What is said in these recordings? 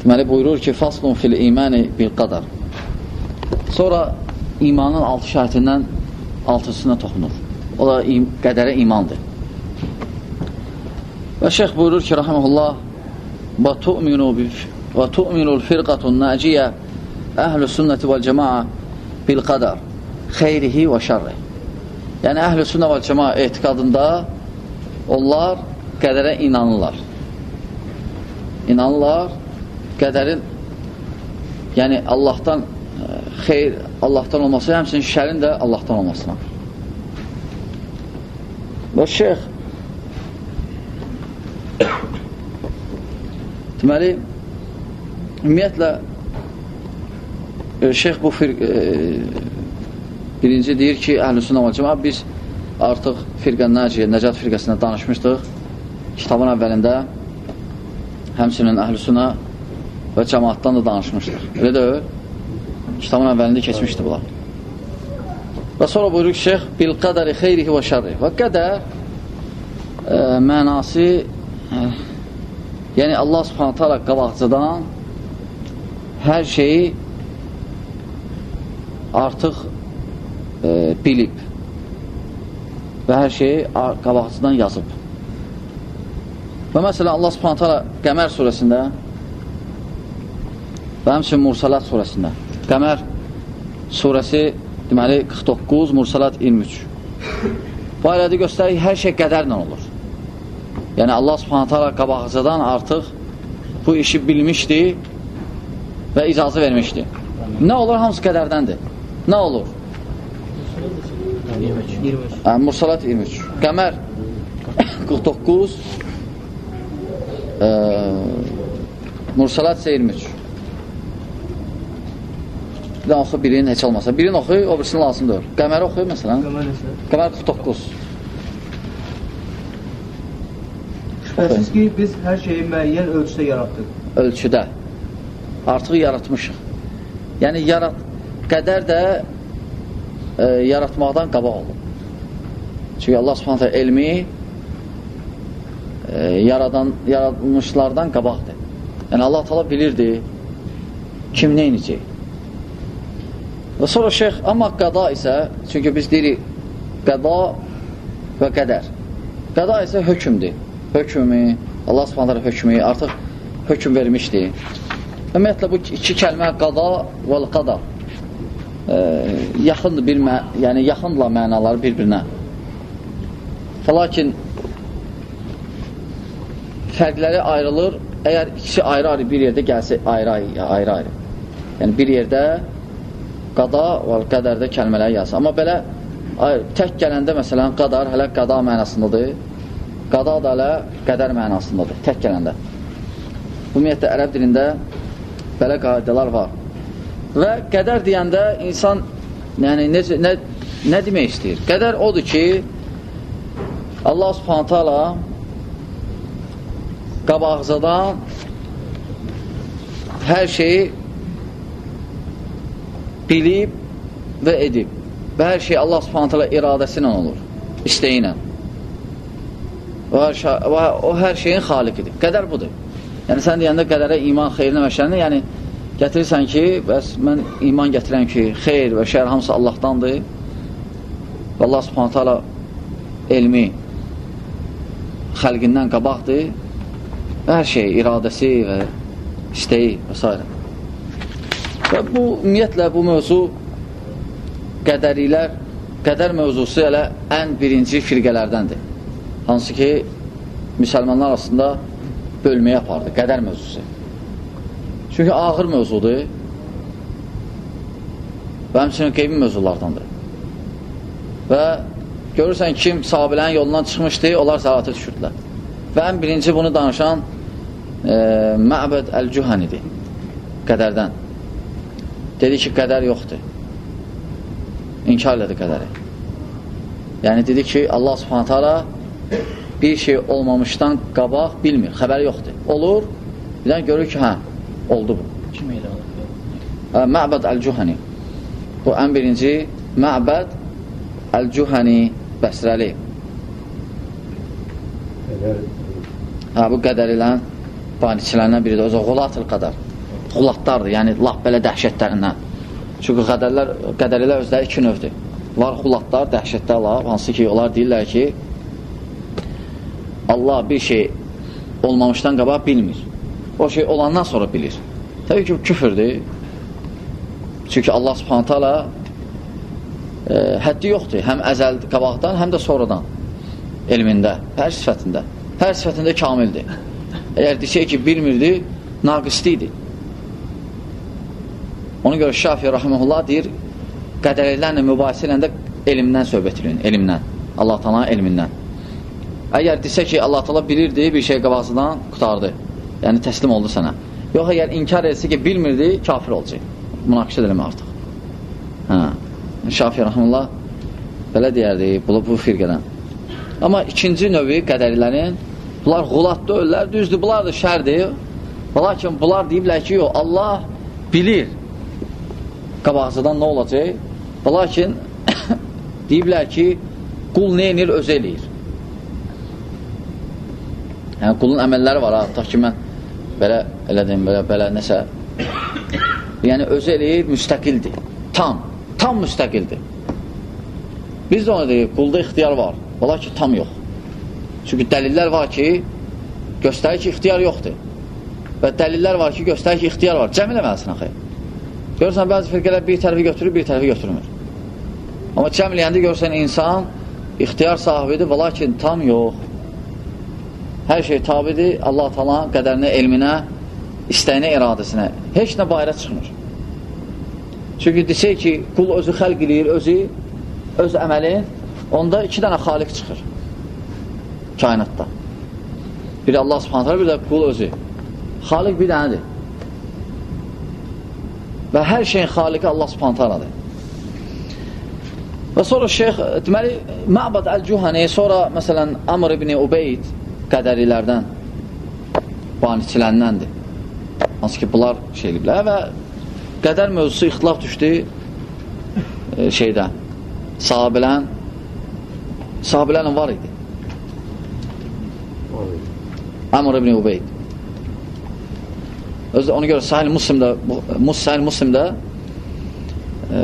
Deməli, buyurur ki, faslun fil imani bil qadar. Sonra imanın altı şərtindən altısına toxunur. O da im qədərə imandır. Və şeyx buyurur ki, rəhəməhullah, və tu'minu və tu'minul firqatun naciyə əhl-i sünnəti vəl cəmaa bil qadar xeyrihi və şərri. Yəni, əhl-i sünnə vəl cəmaa etiqadında onlar qədərə inanırlar. İnanırlar qədərin yəni Allahdan e, xeyr, Allahdan olması, həmçinin şərin də Allahdan olmasına. Və şeyx deməli ümumiyyətlə e, şeyx bu fir e, birinci deyir ki, əhl-i sünnə və cəma biz artıq firqən nəciyə, nəcat firqəsində danışmışdıq kitabın əvvəlində həmçinin əhl-i sünnə və cəmaatdan da danışmışdır. Elə də kitabın əvvəlində keçmişdi bunlar. Və sonra buyurur ki, şeyx, bil qədəri xeyrihi və şərri. Və qədər e, mənası e, yəni Allah subhanətə alə qabaqcadan hər şeyi artıq e, bilib və hər şeyi qabaqcadan yazıb. Və məsələn, Allah subhanətə alə Qəmər surəsində və həmçin Mursalat surəsində. Qəmər surəsi deməli 49, Mursalat 23. Bu ayədə göstərir hər şey qədərlə olur. Yəni Allah Subhanahu taala qabaqcadan artıq bu işi bilmişdi və icazə vermişdi. Nə olur? Hamısı qədərdəndir. Nə olur? 23. Hə, Mursalat 23. Qəmər 49 e, Mursalat 23. Də oxu birinin heç olmasa. Birini oxu, o birisini lazımdır. Qəməri oxu, məsələn. Qəmər neçə? Qəmər 49. Şübhəsiz ki, biz hər şeyi müəyyən ölçüdə yaratdıq. Ölçüdə. Artıq yaratmışıq. Yəni, yarat, qədər də e, yaratmaqdan qabaq olub. Çünki Allah subhanətə elmi e, yaradan, yaratmışlardan qabaqdır. Yəni, Allah tala bilirdi kim neynəcək. Və sonra şeyx, amma qəda isə, çünki biz deyirik, qəda və qədər. Qəda isə hökmdür. Hökmü, Allah subhanələ hökmü, artıq hökm vermişdir. Ümumiyyətlə, bu iki kəlmə qada və qada e, yaxındır, bir mə yəni yaxındırlar mənaları bir-birinə. Lakin fərqləri ayrılır, əgər ikisi ayrı-ayrı bir yerdə gəlsə, ayrı-ayrı. Yəni, bir yerdə qada və qədərdə kəlmələri yazsın. Amma belə tək gələndə məsələn qadar hələ qada mənasındadır. Qada da hələ qədər mənasındadır. Tək gələndə. Ümumiyyətlə ərəb dilində belə qaydələr var. Və qədər deyəndə insan yəni necə nə nə demək istəyir? Qədər odur ki Allah Subhanahu taala qabaqcadan hər şeyi bilib və edib. Və hər şey Allah subhanətələ iradəsi ilə olur, istəyi ilə. Və, və o hər şeyin xaliqidir. Qədər budur. Yəni, sən deyəndə qədərə iman, xeyrinə və şərinə, yəni gətirirsən ki, bəs mən iman gətirəm ki, xeyr və şər hamısı Allahdandır və Allah subhanətələ elmi xəlqindən qabaqdır və hər şey, iradəsi və istəyi və s. Və bu, ümumiyyətlə, bu mövzu qədərilər, qədər mövzusu elə ən birinci firqələrdəndir. Hansı ki, müsəlmanlar arasında bölməyə apardı, qədər mövzusu. Çünki ağır mövzudur və həmçinin qeybi mövzulardandır. Və görürsən kim sahabilərin yolundan çıxmışdı, onlar zəlatə düşürdülər. Və ən birinci bunu danışan e, Məbəd Əl-Cühənidir, qədərdən. Dedi ki, qədər yoxdur. İnkar elədi qədəri. Yəni, dedi ki, Allah subhanətə ala bir şey olmamışdan qabaq bilmir, xəbəri yoxdur. Olur, birdən görür ki, hə, oldu bu. Kim elə hə, Məbəd Əl-Cühəni. Bu, ən birinci Məbəd Əl-Cühəni Bəsrəli. Hə, bu qədər ilə banikçilərindən biridir. O, Qulatıl qədər. Xulatlardır, yəni lap belə dəhşətlərindən. Çünki qədərlər, qədərlər özləri iki növdür. Var xulatlar, dəhşətlərlər, hansı ki, onlar deyirlər ki, Allah bir şey olmamışdan qabaq bilmir. O şey olandan sonra bilir. Təbii ki, küfürdür. Çünki Allah subhanətə alə e, həddi yoxdur. Həm əzəl qabaqdan, həm də sonradan elmində, hər sifətində. Hər sifətində kamildir. Əgər desək ki, bilmirdi, naqisli idi. Ona görə Şafi Rahimullah deyir, qədərlərlə mübahisə eləndə elmdən söhbət edin, elmdən. Allah tala elmindən. Əgər desə ki, Allah tala bilirdi, bir şey qabaqsından qutardı. Yəni, təslim oldu sənə. Yox, əgər inkar etsə ki, bilmirdi, kafir olacaq. Münaqişə eləmə artıq. Hə. Şafi Rahimullah belə deyərdi, bu, bu firqədən. Amma ikinci növü qədərilərin bunlar qulat deyirlər, düzdür, bunlar da şərdir. Lakin bunlar deyiblər ki, yox, Allah bilir qabaqcıdan nə olacaq. Lakin deyiblər ki, qul nə edir, özü eləyir. Yəni, qulun əməlləri var, hatta ki, mən belə elədim, belə, belə nəsə yəni özü eləyir, müstəqildir. Tam, tam müstəqildir. Biz də ona deyik, qulda ixtiyar var. Ola ki, tam yox. Çünki dəlillər var ki, göstərir ki, ixtiyar yoxdur. Və dəlillər var ki, göstərir ki, ixtiyar var. Cəm eləməlisin axı. Görürsən, bəzi firqələr bir tərəfi götürür, bir tərəfi götürmür. Amma cəm eləyəndə görürsən, insan ixtiyar sahibidir, və lakin tam yox. Hər şey tabidir Allah tala qədərinə, elminə, istəyinə, iradəsinə. Heç nə bayra çıxmır. Çünki desək ki, qul özü xəlq eləyir, özü, öz əməlin, onda iki dənə xaliq çıxır kainatda. Biri Allah subhanətlə, bir də qul özü. Xaliq bir dənədir. Və hər şeyin xaliqi Allah subhanətlədir. Və sonra şeyx, deməli, Məbad Əl-Cuhani, sonra məsələn, Amr ibn Ubeyd qədərilərdən, baniçilərindəndir. Hansı ki, bunlar şey eliblər və qədər mövzusu ixtilaf düşdü e, şeydə, sahabilən sahabilərin var idi. Amr ibn Ubeyd. Özdə ona görə Sahil Muslimdə Mus Sahil Muslimdə e,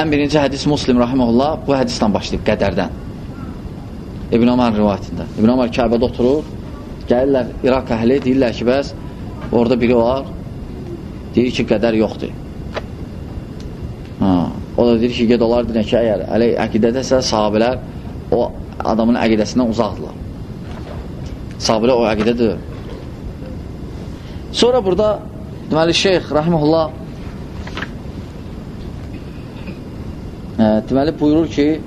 ən birinci hədis Muslim rahimehullah bu hədisdən başlayıb qədərdən. İbn Ömər rivayətində. İbn Ömər Kəbədə oturur, gəlirlər İraq əhli, deyirlər ki, bəs orada biri var, deyir ki, qədər yoxdur. Ha. O da deyir ki, ged olar deyir ki, əgər ələ əqidədəsə sahabələr o adamın əqidəsindən uzaqdırlar. Sahabələr o əqidədir. Sonra burada deməli şeyx rahimehullah e, deməli buyurur ki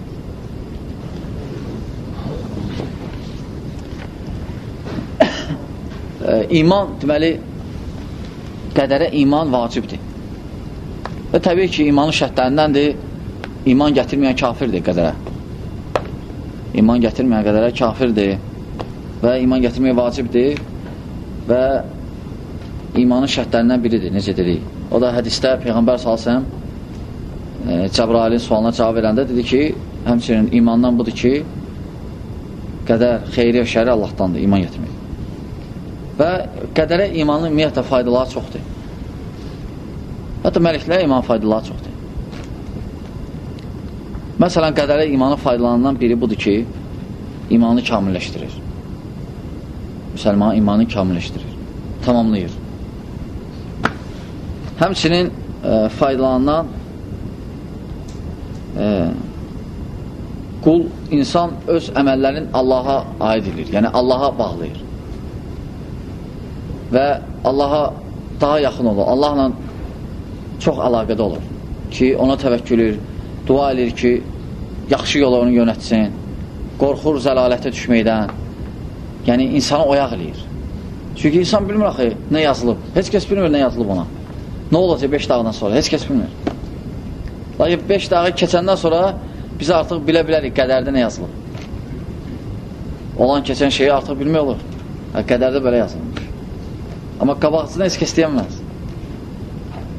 e, iman deməli qədərə iman vacibdir. Və təbii ki, imanın şərtlərindəndir, iman gətirməyən kafirdir qədərə. İman gətirməyən qədərə kafirdir və iman gətirmək vacibdir və imanın şərtlərindən biridir, necə dedik. O da hədistə Peyğəmbər salsəm e, Cəbrailin sualına cavab verəndə dedi ki, həmçinin imandan budur ki, qədər xeyri və şəri Allahdandır, iman gətirmək. Və qədərə imanın ümumiyyətlə faydaları çoxdur. Hətta məliklərə iman faydaları çoxdur. Məsələn, qədərə imanı faydalanan biri budur ki, imanı kamilləşdirir. Müsəlman imanı kamilləşdirir, tamamlayır. Həmçinin e, faydalanan e, qul, insan öz əməllərin Allaha aid edir, yəni Allaha bağlayır. Və Allaha daha yaxın olur, Allahla çox əlaqədə olur ki, ona təvəkkül edir, dua edir ki, yaxşı yola onu yönətsin, qorxur zəlalətə düşməkdən, yəni insanı oyaq eləyir. Çünki insan bilmir axı, nə yazılıb, heç kəs bilmir nə yazılıb ona. Nə olacaq 5 dağdan sonra, heç kəs bilmir. Lakin 5 dağı keçəndən sonra biz artıq bilə bilərik qədərdə nə yazılıb. Olan keçən şeyi artıq bilmək olur. Hə, qədərdə belə yazılmış. Amma qabaqçıdan heç kəs deyəməz.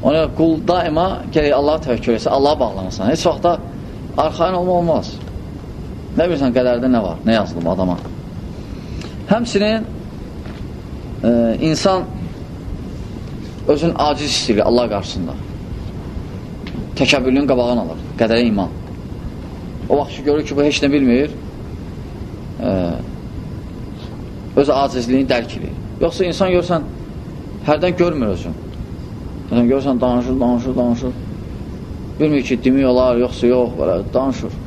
Ona qul daima gələk Allaha təvəkkül etsə, Allaha bağlanasan. Heç vaxtda arxain olma olmaz. Nə bilirsən qədərdə nə var, nə yazılıb adama. Həmsinin e, insan özün aciz istəyir Allah qarşısında. Təkəbbürlüyün qabağını alır. Qədərə iman. O vaxt ki, görür ki, bu heç nə bilmir, e, öz acizliyini dərk edir. Yoxsa insan görsən, hərdən görmür özün. Yəni, görsən, danışır, danışır, danışır. Bilmir ki, demək olar, yoxsa yox, belə danışır.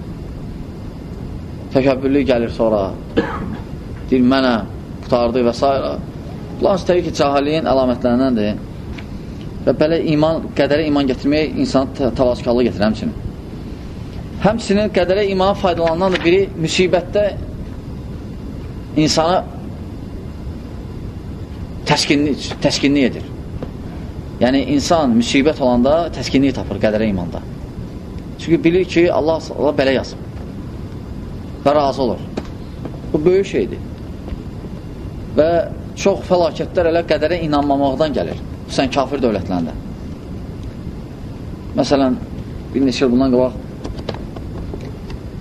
Təkəbbürlü gəlir sonra, deyir, mənə, qutardı və s. Bunlar təbii ki, cahiliyin əlamətlərindəndir. Və belə iman, qədərə iman gətirmək insanı tavazkarlı gətirir həmçinin. Həmçinin qədərə iman faydalanan biri müsibətdə insana təskinlik, təskinlik edir. Yəni, insan müsibət olanda təskinlik tapır qədərə imanda. Çünki bilir ki, Allah, Allah belə yazıb və razı olur. Bu böyük şeydir. Və çox fəlakətlər elə qədərə inanmamaqdan gəlir. Sən kafir dövlətlərində. Məsələn, bir neçə il bundan qabaq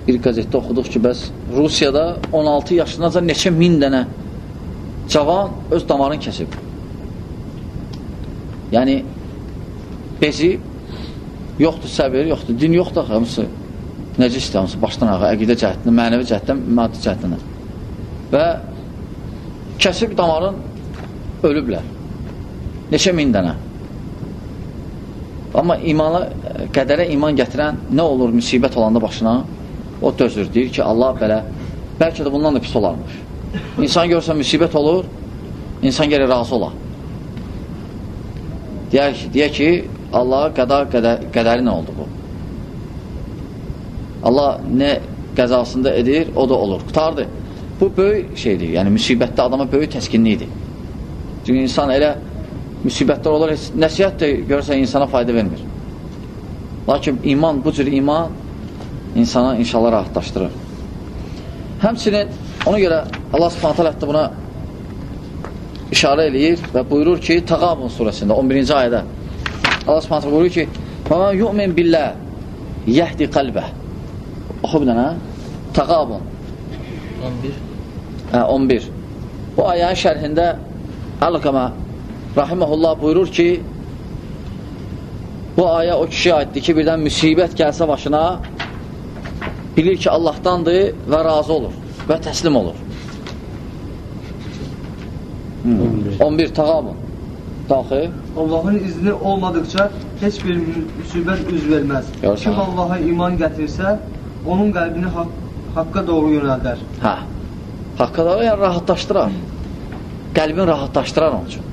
bir qəzetdə oxuduq ki, bəs Rusiyada 16 yaşındaca neçə min dənə cavan öz damarını kəsib. Yəni, bezi yoxdur səbir, yoxdur, din yoxdur, hamısı nəcisdir, hamısı başdan ağa, əqidə cəhətdən, mənəvi cəhətdən, maddi cəhətdən. Və kəsib damarın ölüblər. Neçə min dənə. Amma imana, qədərə iman gətirən nə olur müsibət olanda başına? O dözür, deyir ki, Allah belə, bəlkə də bundan da pis olarmış. İnsan görsə müsibət olur, insan gəlir razı olar. Deyək deyək ki, Allah qəda qədər, qədəri nə oldu bu? Allah nə qəzasında edir, o da olur. Qutardı. Bu böyük şeydir, yəni müsibətdə adama böyük təskinlikdir. Çünki insan elə müsibətlər olur, nəsiyyət də görürsən insana fayda vermir. Lakin iman, bu cür iman insana inşallah rahatlaşdırır. Həmçinin ona görə Allah subhanətə alə buna işarə eləyir və buyurur ki, Tağabun surəsində 11-ci ayədə Allah subhanətə buyurur ki, وَمَنْ يُؤْمِنْ بِاللّٰهِ يَهْدِ قَلْبَهِ Oxu bir dənə. Tağabun 11 hə, 11 Bu ayənin şərhində Əl-Qəmə Rahiməhullah buyurur ki bu ayə o kişiyə aiddir ki, birdən müsibət gəlsə başına bilir ki, Allahdandır və razı olur və təslim olur. Hmm. 11. 11 tağabun. Daxil. Allahın izni olmadıkça heç bir müsibət üz verməz. Görsən. Kim Allaha iman gətirsə, onun qəlbini haqq, haqqa doğru yönəldər. Hə. Haqqa da yəni rahatlaşdırar. Qəlbin rahatlaşdırar onun üçün.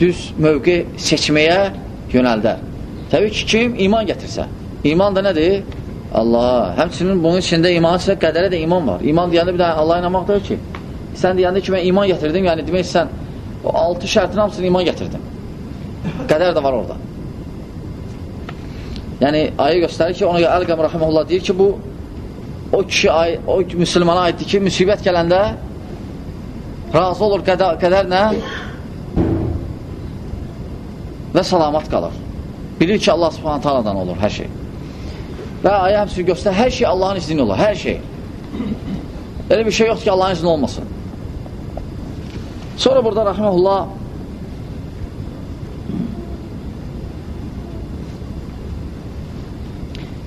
Düz mövqe seçməyə yönəldər. Təbii ki, kim iman gətirsə. İman da nədir? Allah. Həmçinin bunun içində iman isə qədərə də iman var. İman deyəndə bir də Allah inanmaq deyil ki. Sən deyəndə ki, mən iman gətirdim, yəni demək sən o altı şərtin hamısını iman gətirdim. Qədər də var orada. Yəni, ayə göstərir ki, ona görə Əl-Qəm Rəhəməllah deyir ki, bu o kişi, o müsəlmana aiddir ki, müsibət gələndə razı olur qədər, qədərlə və salamat qalır. Bilir ki, Allah subhanət haladan olur hər şey. Və ayə həmsini göstər, hər şey Allahın izni olur, hər şey. Elə bir şey yoxdur ki, Allahın izni olmasın. Sonra burada rəhməhullah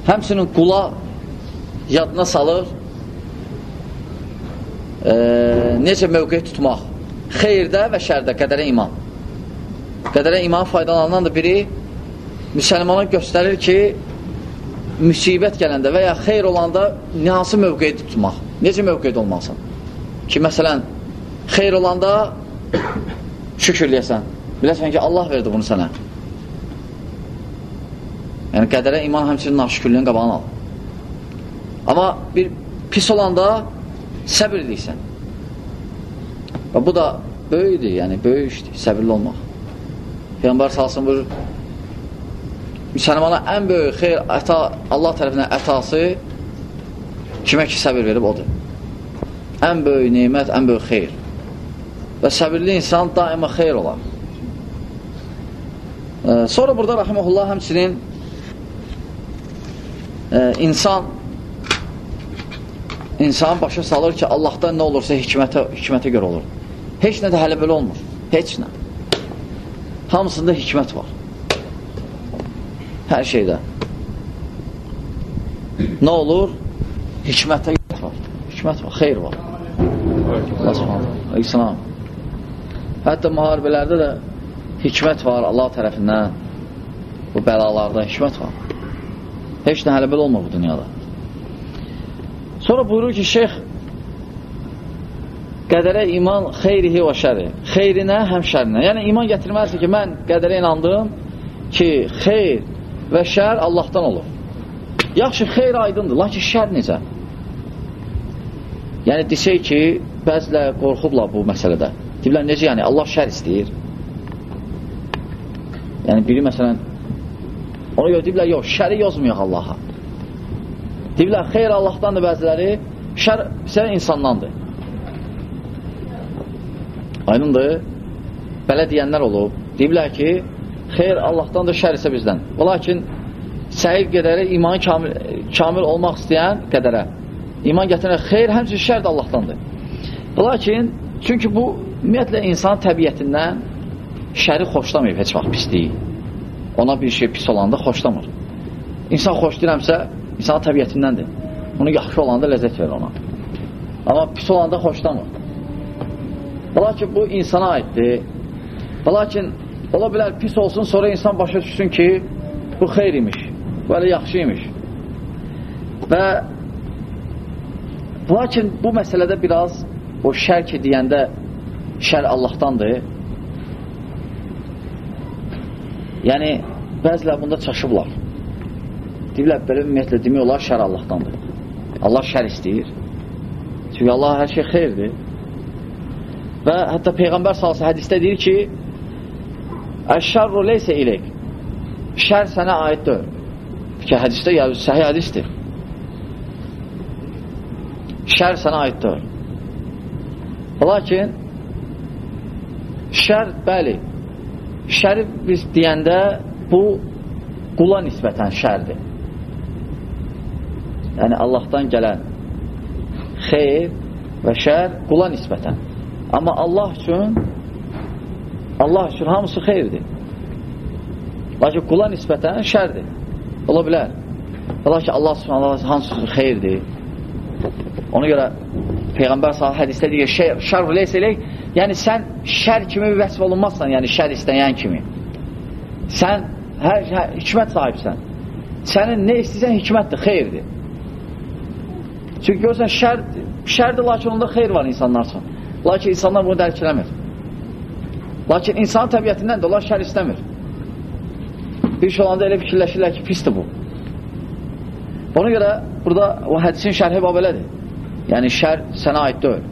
həmsinin qula yadına salır. E, necə mövqe tutmaq? Xeyirdə və şərdə qədərə iman. Qədərə iman faydalanan da biri müsəlmana göstərir ki müsibət gələndə və ya xeyr olanda hansı mövqeyi tutmaq? Necə mövqedə olmalısan? Ki məsələn xeyr olanda şükürləyəsən biləsən ki Allah verdi bunu sənə. Yəni qədərə iman həmçinin naşükürlüyün qabağını al. Amma bir pis olanda səbir edirsən. Və bu da böyükdür, yəni böyük işdir, səbirli olmaq. Peyğəmbər salsın buyurur, müsəlmana ən böyük xeyr, əta, Allah tərəfindən ətası kimə ki səbir verib odur. Ən böyük neymət, ən böyük xeyr. Və səbirli insan daima xeyr olar. Sonra burada Rəhməhullah həmçinin e, insan insan başa salır ki, Allahdan nə olursa hikmətə, hikmətə görə olur. Heç nə də hələ belə olmur. Heç nə. Hamısında hikmət var. Hər şeydə. Nə olur? Hikmətə var. Hikmət var, xeyr var. İslam. Hətta müharibələrdə də hikmət var Allah tərəfindən. Bu bəlalarda hikmət var. Heç nə hələ belə olmur bu dünyada. Sonra buyurur ki, şeyx qədərə iman xeyrihi və şəri. Xeyrinə, həm şərinə. Yəni, iman gətirməzdir ki, mən qədərə inandım ki, xeyr və şər Allahdan olur. Yaxşı, xeyr aydındır, lakin şər necə? Yəni, desək ki, bəzilə qorxublar bu məsələdə. Deyirlər, necə yəni, Allah şər istəyir? Yəni, biri məsələn, ona görə deyirlər, yox, şəri yozmayaq Allaha. Deyirlər, xeyr Allahdandır bəziləri, şər isə insandandır. Aydındır. Belə deyənlər olub. Deyiblər ki, xeyr Allahdandır, şər isə bizdən. Lakin səhir qədərə iman kamil, kamil olmaq istəyən qədərə iman gətirən xeyr həmçin şər də Allahdandır. Lakin çünki bu ümumiyyətlə insan təbiətindən şəri xoşlamayıb heç vaxt pisliyi. Ona bir şey pis olanda xoşlamır. İnsan xoşlayırəmsə, insan təbiətindəndir. Bunu yaxşı olanda ləzzət verir ona. Amma pis olanda xoşlamır. Lakin bu insana aiddir. Lakin ola bilər pis olsun, sonra insan başa düşsün ki, bu xeyr imiş, belə yaxşı imiş. Və lakin bu məsələdə biraz o şər ki deyəndə şər Allahdandır. Yəni, bəzilər bunda çaşıblar. Deyirlər, belə ümumiyyətlə demək olar, şər Allahdandır. Allah şər istəyir. Çünki Allah hər şey xeyirdir. Və hətta Peyğəmbər salsı hədistə deyir ki, Əşşərru leysə ilək Şər sənə aiddir. Ki, hədistə gəlir, səhi hədistir. Şər sənə aiddir. Lakin şər, bəli, şəri biz deyəndə bu qula nisbətən şərdir. Yəni, Allahdan gələn xeyr və şər qula nisbətən. Amma Allah üçün Allah üçün hamısı xeyirdir. Lakin qula nisbətən şərdir. Ola bilər. Lakin Allah subhanallah hamısı xeyirdir. Ona görə Peyğəmbər sahə hədisdə deyir, şər leysə elək, yəni sən şər kimi vəsf olunmazsan, yəni şər istəyən kimi. Sən hər, hər hikmət sahibsən. Sənin nə istəyirsən hikmətdir, xeyirdir. Çünki görürsən, şər, şərdir, lakin onda xeyr var insanlar üçün. Lakin insanlar bunu dərk eləmir. Lakin insan təbiətindən də onlar şər istəmir. Bir şey olanda elə fikirləşirlər ki, pisdir bu. Ona görə burada o hədisin şərhi bab elədir. Yəni, şər sənə aid deyil.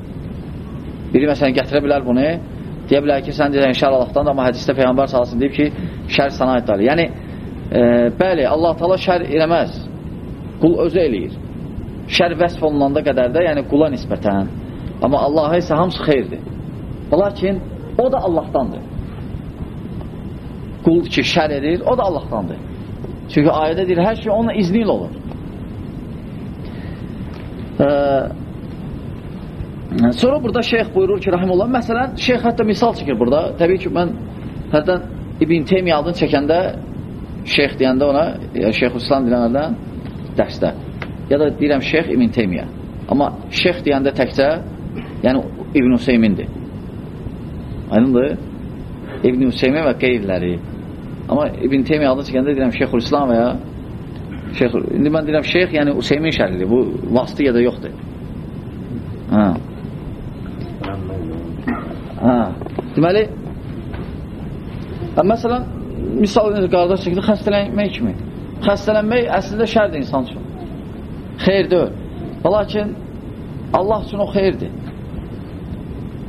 Biri məsələn gətirə bilər bunu, deyə bilər ki, sən deyirsən şər Allahdan, amma hədisdə Peyğəmbər salasın deyib ki, şər sənə aid deyil. Yəni, e, bəli, Allah tala şər eləməz. Qul özü eləyir. Şər vəsf olunanda qədər də, yəni qula nisbətən Amma Allaha isə hamısı xeyirdir. Lakin o da Allahdandır. Qul ki, şər edir, o da Allahdandır. Çünki ayədə deyir, hər şey onun izni ilə olur. Ee, sonra burada şeyx buyurur ki, rahimullah, məsələn, şeyx hətta misal çəkir burada. Təbii ki, mən hərdən İbn Teymiyə adını çəkəndə şeyx deyəndə ona, şeyx İslam deyənlərdən dərsdə. Ya da deyirəm şeyx İbn Teymiyə. Amma şeyx deyəndə təkcə Yəni İbn Hüseymindir. Aydındır? İbn Hüseymin və qeyriləri. Amma İbn Teymiyə adını çəkəndə deyirəm Şeyxülislam və ya Şeyx, indi mən deyirəm Şeyx, yəni Hüseymin şərlidir. Bu vasitə ya da yoxdur. Hə. Hə. Deməli, məsələn, misal qardaş çəkildi, xəstələnmək kimi. Xəstələnmək əslində şərdir insan üçün. Xeyr deyil. Lakin Allah üçün o xeyirdir.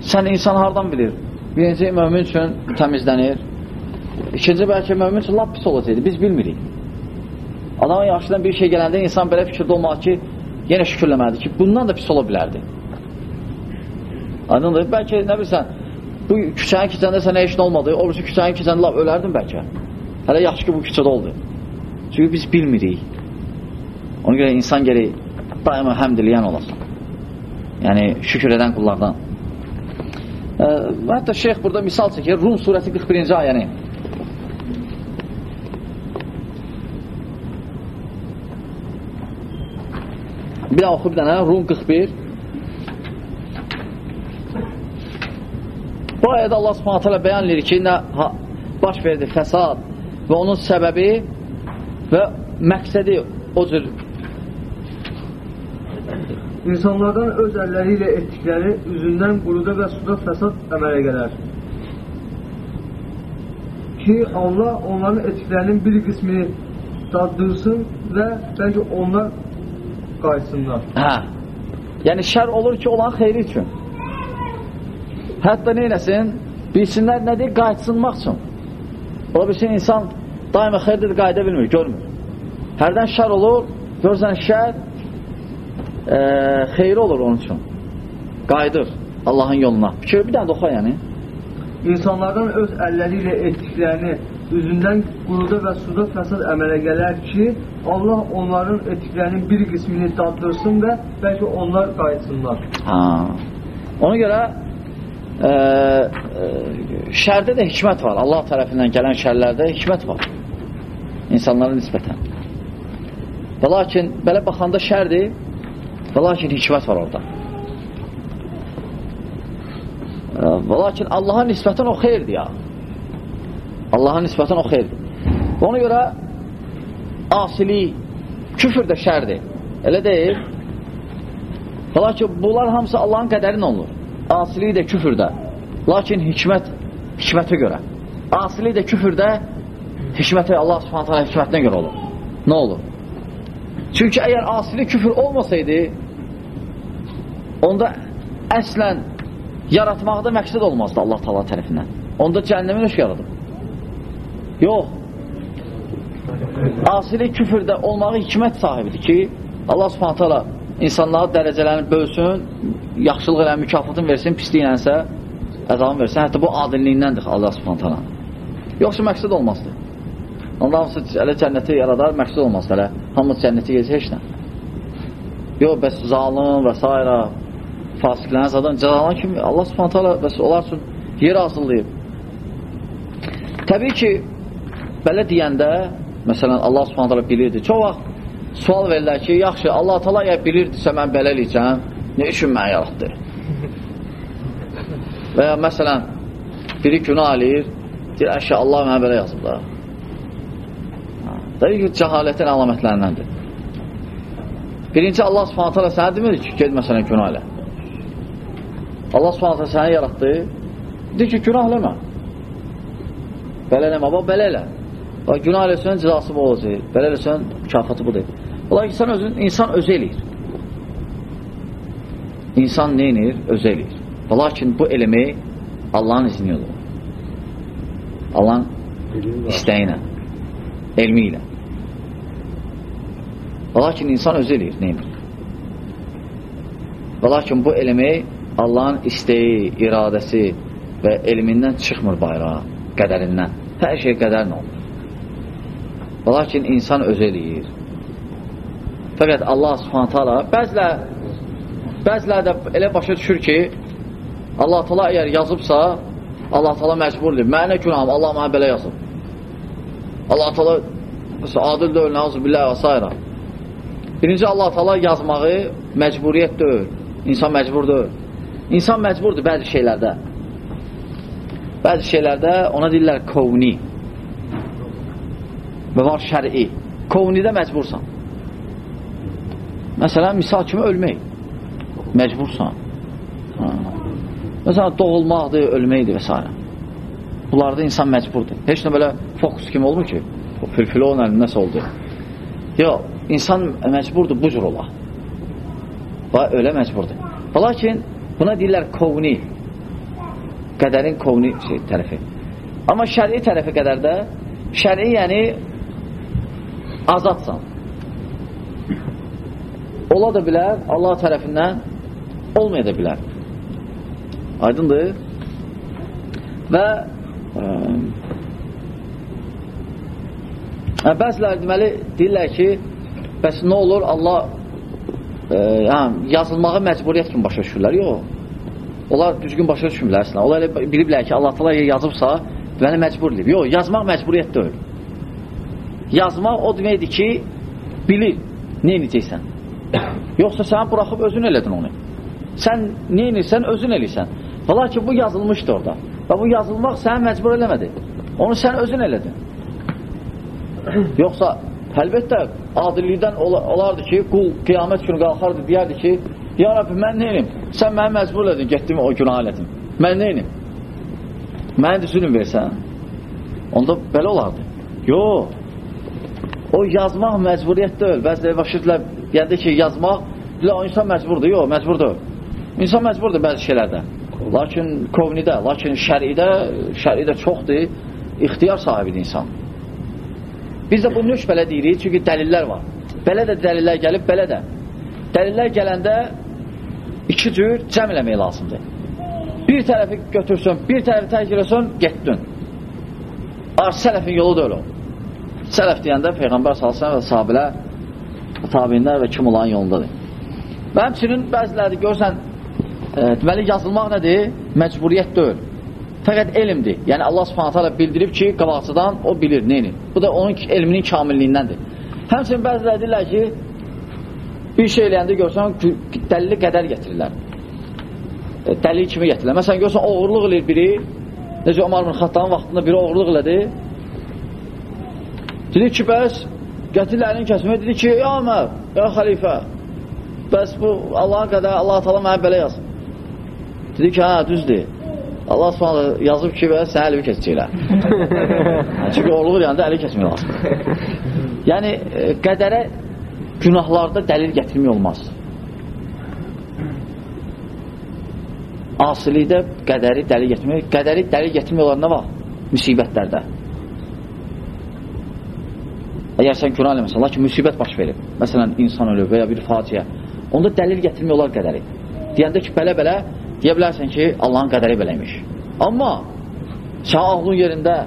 Sən insan hardan bilir? Birinci, mömin üçün təmizlənir. İkinci, bəlkə mömin üçün lap pis olacaqdır. Biz bilmirik. Adamın yaşından bir şey gələndə insan belə fikirdə olmalı ki, yenə şükürləməlidir ki, bundan da pis ola bilərdi. Aydındır. Bəlkə, nə bilsən, bu küçənin keçəndə sənə heç nə olmadı, o birisi küçənin keçəndə laf ölərdin bəlkə. Hələ yaxşı ki, bu küçədə oldu. Çünki biz bilmirik. Ona görə insan gəri daima həmd eləyən olasın. Yəni, şükür edən qullardan. E, hətta şeyx burada misal çəkir, Rum surəsi 41-ci ayəni. Bir daha oxu bir dənə, Rum 41. Bu ayədə Allah subhanət hələ bəyan edir ki, nə baş verdi fəsad və onun səbəbi və məqsədi o cür İnsanlardan öz əlləri ilə etdikləri üzündən quruda və suda fəsad əmələ gələr. Ki Allah onların etdiklərinin bir qismini daddırsın və bəlkə onlar qayıtsınlar. Hə. Yəni şər olur ki, olan xeyri üçün. Hətta neynəsin? Bilsinlər nədir? Qayıtsınmaq üçün. Ola bilsin, insan daima xeyirdir, qayıda bilmir, görmür. Hərdən şər olur, görürsən şər e, xeyri olur onun üçün. Qayıdır Allahın yoluna. Fikir bir dənə də oxa yəni. İnsanlardan öz əlləri ilə etdiklərini üzündən quruda və suda fəsad əmələ gələr ki, Allah onların etdiklərinin bir qismini daddırsın və bəlkə onlar qayıtsınlar. Ha. Ona görə e, e, şərdə də hikmət var. Allah tərəfindən gələn şərlərdə hikmət var. İnsanlara nisbətən. Və lakin belə baxanda şərdir, və lakin hikmət var orada. Və lakin Allaha nisbətən o xeyirdir ya. Allaha nisbətən o xeyirdir. Ona görə asilik, küfür də şərdir. Elə deyil. Və lakin bunlar hamısı Allahın qədərin olur. Asilik də, küfür də. Lakin hikmət, hikmətə görə. Asilik də, küfür də hikmətə, Allah subhanətə hikmətinə görə olur. Nə olur? Çünki əgər asilik küfür olmasaydı, onda əslən yaratmaqda məqsəd olmazdı Allah tala tərəfindən. Onda cəhənnəmi nöş yaradıb. Yox. Asilik küfürdə olmağı hikmət sahibidir ki, Allah subhanətə ala insanlara dərəcələrini bölsün, yaxşılıq ilə mükafatını versin, pisliyinənsə əzabını versin. Hətta bu adilliyindəndir Allah subhanətə ala. Yoxsa məqsəd olmazdı. Allah hamısı elə cənnəti yaradar, məqsəd olmazdı elə. Hamısı cənnəti gezir heç nə. Yox, bəs zalım və s. fasiqlərin zadan cəzalan kimi Allah subhanətə ala bəs onlar üçün yer hazırlayıb. Təbii ki, belə deyəndə, məsələn, Allah subhanətə ala bilirdi. Çox vaxt sual verirlər ki, yaxşı, Allah tala ya bilirdisə mən belə eləyəcəm, nə üçün mənə yaratdı? Və ya məsələn, biri günah eləyir, deyir, əşya, Allah mənə belə yazıb da. Təbii ki, cəhalətin əlamətlərindəndir. Birinci, Allah subhanətə alə sənə demir ki, ged məsələn günah elə. Allah subhanətə səni yaratdı, deyir ki, günah eləmə. Belə eləmə, bax, belə elə. Bax, günah eləsən, cizası bu olacaq. Belə eləsən, mükafatı budur. Ola ki, özün, insan özü eləyir. İnsan neynir? Özü eləyir. Lakin bu eləmək Allahın izni olur. Allahın istəyi ilə, elmi ilə. Lakin insan özü eləyir, neynir? Və lakin bu eləmək Allahın istəyi, iradəsi və elmindən çıxmır bayrağa, qədərindən. Hər şey qədərlə olur. Lakin insan özü eləyir. Fəqət Allah subhanətə ala bəzilər, bəzilər də elə başa düşür ki, Allah tala əgər yazıbsa, Allah tala məcburdur. Mənə günahım, Allah mənə belə yazıb. Allah tala adil deyil, nazı billah və s. Birinci Allah tala yazmağı məcburiyyət deyil. İnsan məcbur deyil. İnsan məcburdur bəzi şeylərdə. Bəzi şeylərdə ona deyirlər kovni və var şəri. Kovnidə məcbursan. Məsələn, misal kimi ölmək. Məcbursan. Ha. Məsələn, doğulmaqdır, ölməkdir və s. Bunlarda insan məcburdur. Heç nə belə fokus kimi olmur ki, fülfülü olan nəsə oldu. Yox, insan məcburdur bu cür ola. Və ölə məcburdur. Və lakin buna deyirlər kovni. Qədərin kovni şey, tərəfi. Amma şəri tərəfi qədərdə şəri yəni azadsan. Ola da bilər, Allah tərəfindən olmaya da bilər. Aydındır? Və ə, bəzilər deməli deyirlər ki, bəs nə olur Allah ə, yəni, yazılmağı məcburiyyət kimi başa düşürlər. Yox. onlar düzgün başa düşmürlər əslində. Onlar elə biliblər ki, Allah təala yazıbsa, məni məcbur edib. Yox, yazmaq məcburiyyət deyil. Yazmaq o deməkdir ki, bilir nə edəcəksən. Yoxsa sən buraxıb özün elədin onu. Sən nə edirsən, özün eləyirsən. Və lakin bu yazılmışdı orada. Və bu yazılmaq səni məcbur eləmədi. Onu sən özün elədin. Yoxsa əlbəttə adillikdən ol olardı ki, qul qiyamət günü qalxardı, deyərdi ki, Ya Rabbi, mən nə edim? Sən məni məcbur edin, getdim o günah elədim. Mən nə edim? Mənə də zülüm versən. Onda belə olardı. Yox. O yazmaq məcburiyyət deyil. Bəziləri başlayırlar, deyəndə ki, yazmaq, o insan məcburdur. Yox, məcburdur. İnsan məcburdur bəzi şeylərdə. Lakin kovnidə, lakin şəridə, şəridə çoxdur, ixtiyar sahibidir insan. Biz də bu nöş belə deyirik, çünki dəlillər var. Belə də dəlillər gəlib, belə də. Dəlillər gələndə iki cür cəm eləmək lazımdır. Bir tərəfi götürsün, bir tərəfi tərk eləsin, getdin. Ar sələfin yolu da öyle o. Sələf deyəndə Peyğəmbər salsan və sahabilə, tabinlər və kim olan yolundadır. Və həmçinin bəziləri görsən, e, deməli yazılmaq nədir? Məcburiyyət deyil. Fəqət elmdir. Yəni Allah subhanətə alə bildirib ki, qabaqçıdan o bilir, neyini. Bu da onun elminin kamilliyindəndir. Həmçinin bəziləri deyirlər ki, bir şey eləyəndə görsən, dəlili qədər getirirlər. E, dəlil kimi getirirlər. Məsələn, görsən, oğurluq eləyir biri, necə Omar bin Xattanın vaxtında biri oğurluq elədi. Dedi ki, bəs, gətirirlər əlini kəsməyə, dedi ki, ya Ömər, ya xəlifə, bəs bu Allahın qədər, Allah tala mənə belə yazın. Dedi ki, hə, düzdür. Allah subhanə yazıb ki, və sən əlimi kesəcəklər. Çünki oğurluq yanında əli kesmək lazım. yəni, e, qədərə günahlarda dəlil gətirmək olmaz. Asilikdə qədəri dəlil gətirmək, qədəri dəlil gətirmək olan nə var? Müsibətlərdə. Əgər sən günah eləməsən, lakin müsibət baş verib, məsələn, insan ölür və ya bir faciə, onda dəlil gətirmək olar qədəri. Deyəndə ki, belə-belə, deyə bilərsən ki, Allahın qədəri beləymiş. Amma sən ağlın yerində,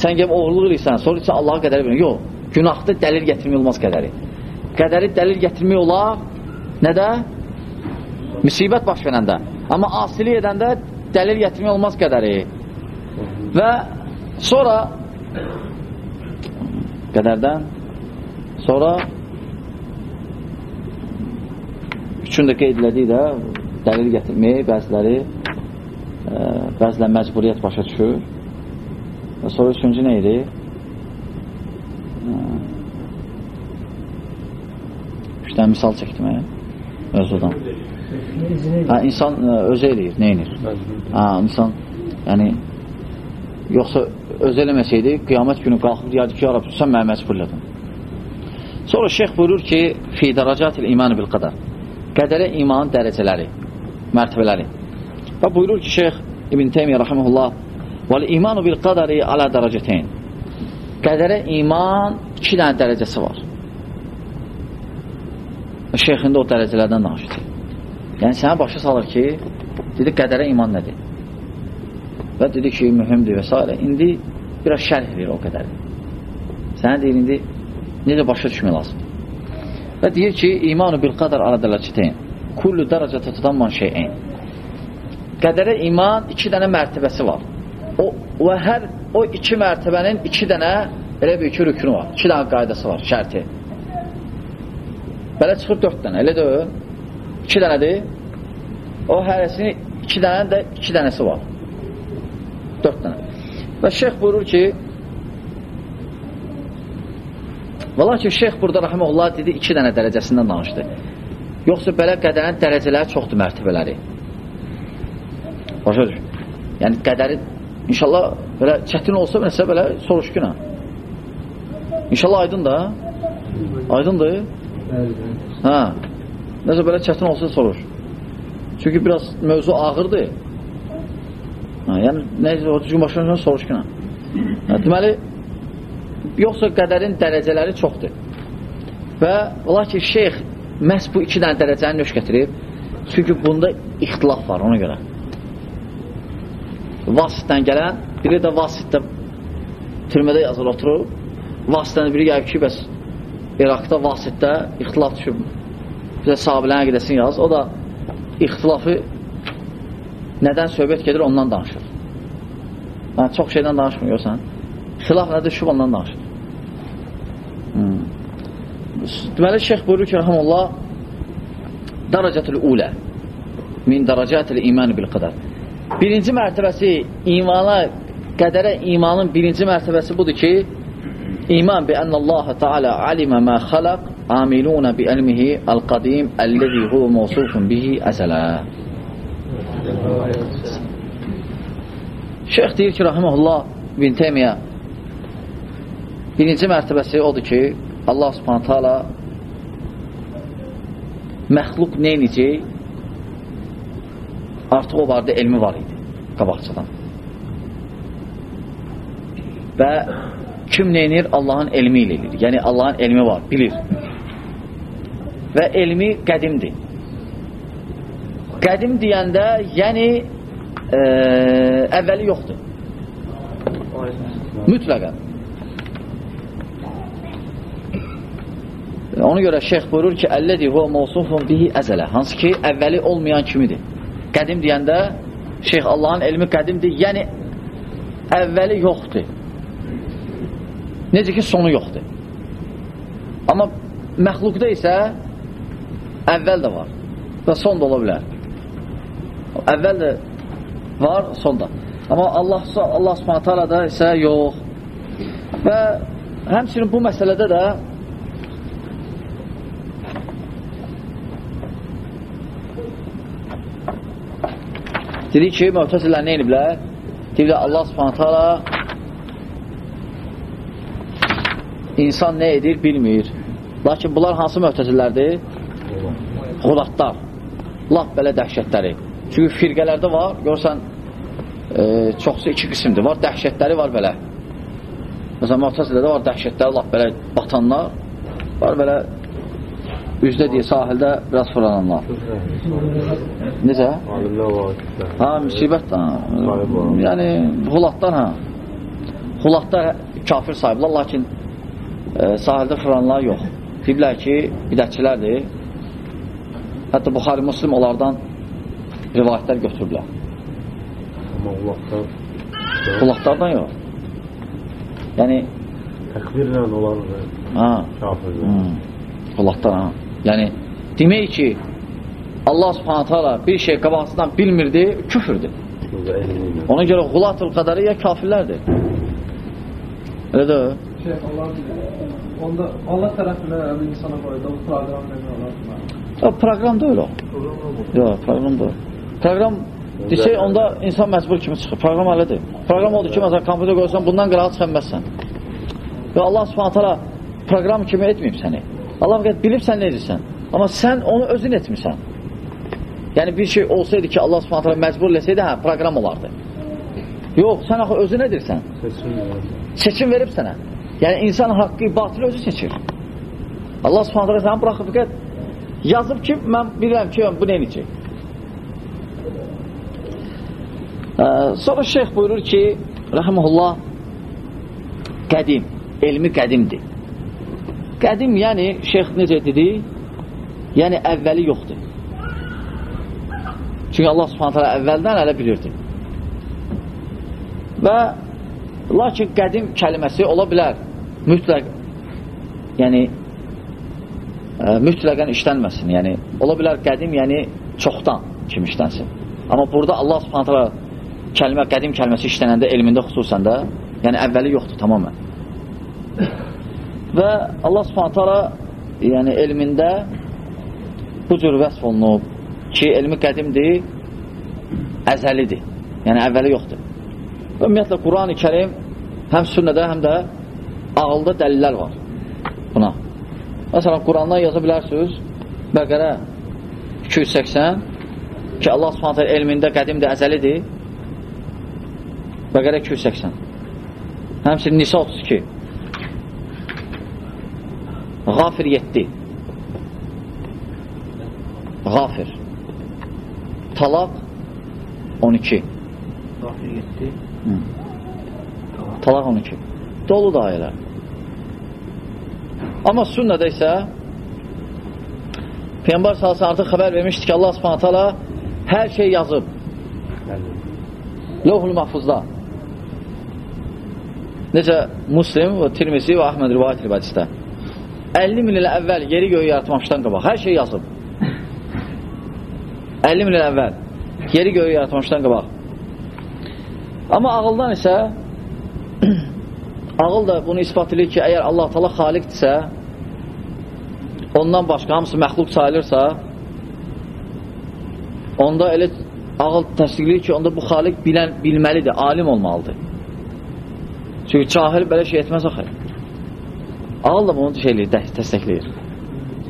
sən gəlib oğurluq eləyirsən, sonra isə Allahın qədəri beləymiş. Yox, günahda dəlil gətirmək olmaz qədəri qədəri dəlil gətirmək olar nədə? Müsibət baş verəndə. Amma asilik edəndə dəlil gətirmək olmaz qədəri. Və sonra qədərdən sonra üçündə qeyd elədik də dəlil gətirmək bəziləri ə, bəzilər məcburiyyət başa düşür. Və sonra üçüncü nə idi? Üç dənə misal çəkdim, hə? Mövzudan. Hə, insan ə, e, özü eləyir, nə eləyir? Hə, insan, yəni, yoxsa özü eləməsəydi, qiyamət günü qalxıb deyərdi ki, ya Rabbi, sən mənə məcburladın. Sonra şeyx buyurur ki, fi dərəcətil imanı bil qədər. Qədərə imanın dərəcələri, mərtəbələri. Və buyurur ki, şeyx İbn Teymiyyə rəhməhullah, vəl imanu bil qədəri alə dərəcəteyn. Qədərə iman iki dənə dərəcəsi var şeyxində o dərəcələrdən danışır. Yəni, sənə başa salır ki, dedi, qədərə iman nədir? Və dedi ki, mühümdür və s. İndi biraz şərh edir o qədər. Sənə deyir, indi necə başa düşmək lazım? Və deyir ki, imanu bil qadar ala dələcətəyin, kullu dərəcətə tutanman şeyin. Qədərə iman iki dənə mərtəbəsi var. O, və hər o iki mərtəbənin iki dənə elə bir iki rükünü var. İki dənə qaydası var, şərti. Belə çıxır dörd dənə, elə deyil. İki dənədir. O hərəsinin iki dənə də iki dənəsi var. Dörd dənə. Və şeyx buyurur ki, və lakin şeyx burada rəhməllah dedi, iki dənə dərəcəsindən danışdı. Yoxsa belə qədərin dərəcələri çoxdur mərtəbələri. Başa düş. Yəni qədəri inşallah belə çətin olsa belə soruş günə. İnşallah aydın da. Aydındır. Hə. Nəsə belə çətin olsa soruş. Çünki biraz mövzu ağırdır. Hə, yəni necə o düzgün başlanırsa soruş ki. Hə, deməli yoxsa qədərin dərəcələri çoxdur. Və ola ki, şeyx məhz bu iki dənə dərəcəni nöş gətirib. Çünki bunda ixtilaf var ona görə. Vasitdən gələn, biri də vasitdə türmədə yazır oturub, vasitdən biri gəlib ki, bəs İraqda vasitdə ixtilaf düşüb bizə sahabilərin qədəsini yaz. O da ixtilafı nədən söhbət gedir, ondan danışır. Yəni, çox şeydən danışmır, görsən. Xilaf nədir, şüb ondan danışır. Hmm. Deməli, şeyx buyurur ki, rəhəməllah, daracətül ulə min daracətül imanı bil qədər. Birinci mərtəbəsi imana, qədərə imanın birinci mərtəbəsi budur ki, iman bi ənəllaha teala alimə mə xalaq amilunə bi elmihi əl-qadim əlləzi huvə mevsufun bihi əzələ. Şeyx deyir ki, rahiməhullah bin Teymiyyə birinci mərtəbəsi odur ki, Allah subhanətə ala məxluq neynəcək artıq o barədə elmi var idi qabaqçadan. Və kim neynir? Allahın elmi ilə edir. Yəni, Allahın elmi var, bilir. Və elmi qədimdir. Qədim deyəndə, yəni, e, əvvəli yoxdur. Mütləqən. Ona görə şeyx buyurur ki, əllədi huvə mavsufun bihi əzələ. Hansı ki, əvvəli olmayan kimidir. Qədim deyəndə, şeyx Allahın elmi qədimdir, yəni əvvəli yoxdur. Necə ki, sonu yoxdur. Amma məxluqda isə əvvəl də var və son da ola bilər. Əvvəl də var, son da. Amma Allah, Allah subhanətə da isə yox. Və həmçinin bu məsələdə də Dedik ki, mühtəzilər nə eliblər? Deyirlər, Allah subhanətə ala insan nə edir, bilmir. Lakin bunlar hansı mühtəzillərdir? Xulatlar. Laf belə dəhşətləri. Çünki firqələrdə var, görsən, e, çoxsu iki qismdir. Var dəhşətləri, var belə. Məsələn, mühtəzilədə var dəhşətləri, laf belə batanlar. Var belə üzdə deyə sahildə biraz fırlananlar. Necə? Ha, müsibət də. Yəni, xulatlar, ha. Xulatlar kafir sahiblər, lakin e, sahildə fırlananlar yox. Deyiblər ki, bidətçilərdir. Hətta Buxari Muslim onlardan rivayətlər götürürlər. Amma ulaqlar Xulaqlardan yox. Yəni, ha, kafirdir. hmm, xulaqdan, ha. Yəni, demək ki, Allah subhanətə ala bir şey qabaqsından bilmirdi, küfürdür. Burada elmi Ona görə xulatul qədəri ya kafirlərdir. Elə də o. Şey, Allah onda Allah tərəfindən bir insana qoydu, o proqram demək olar. O proqram deyil o. Yox, proqram deyil. Proqram desək, onda insan məcbur kimi çıxır. Proqram elədir. Proqram odur ki, məsələn, kompüter qoysan, bundan qırağa çıxa bilməzsən. Və Allah subhanət hala proqram kimi etməyib səni. Allah fəqət bilib sən nə edirsən. Amma sən onu özün etmirsən. Yəni, bir şey olsaydı ki, Allah subhanət hala məcbur eləsəydi, hə, proqram olardı. Yox, sən axı özün edirsən. Seçim Seçim verib sənə. Yəni, insan haqqı, batılı özü seçir. Allah subhanət hala səni buraxıb fəqət yazıb ki, mən bilirəm ki, bu nə edəcək. Sonra şeyx buyurur ki, rəhməhullah, qədim, elmi qədimdir. Qədim, yəni, şeyx necə dedi? Yəni, əvvəli yoxdur. Çünki Allah subhanət hələ əvvəldən hələ bilirdi. Və lakin qədim kəlməsi ola bilər mütləq, yəni, ə, mütləqən işlənməsin. Yəni, ola bilər qədim, yəni, çoxdan kim işlənsin. Amma burada Allah subhanət hələ kəlmə, qədim kəlməsi işlənəndə elmində xüsusən də, yəni əvvəli yoxdur tamamən. Və Allah subhanət hala yəni elmində bu cür vəsf olunub ki, elmi qədimdir, əzəlidir. Yəni əvvəli yoxdur. Və ümumiyyətlə, Quran-ı kərim həm sünnədə, həm də ağılda dəlillər var buna. Məsələn, Qurandan yaza bilərsiniz, Bəqərə 280 ki, Allah subhanət elmində qədimdir, əzəlidir. Bəqərə 280. Həmçinin Nisa 32. Qafir 7. Qafir. Talaq 12. Qafir 7. Hı. Talaq 12. Dolu da ayələr. Amma sünnədə isə Peyğəmbər sallallahu artıq xəbər vermişdi ki, Allah Subhanahu taala hər şey yazıb. Lövhul Mahfuzda. Necə Muslim Tirmizi və Ahmed rivayət edib hədisdə. 50 min il əvvəl yeri göyü yaratmamışdan qabaq hər şey yazıb. 50 min il əvvəl yeri göyü yaratmamışdan qabaq. Amma ağıldan isə ağıl da bunu ispat edir ki, əgər Allah tala xaliqdirsə, ondan başqa hamısı məxluq sayılırsa, onda elə ağıl təsdiqləyir ki, onda bu xaliq bilən, bilməlidir, alim olmalıdır. Çünki cahil belə şey etməz axı. Ağıl da bunu şey eləyir, təsdiqləyir.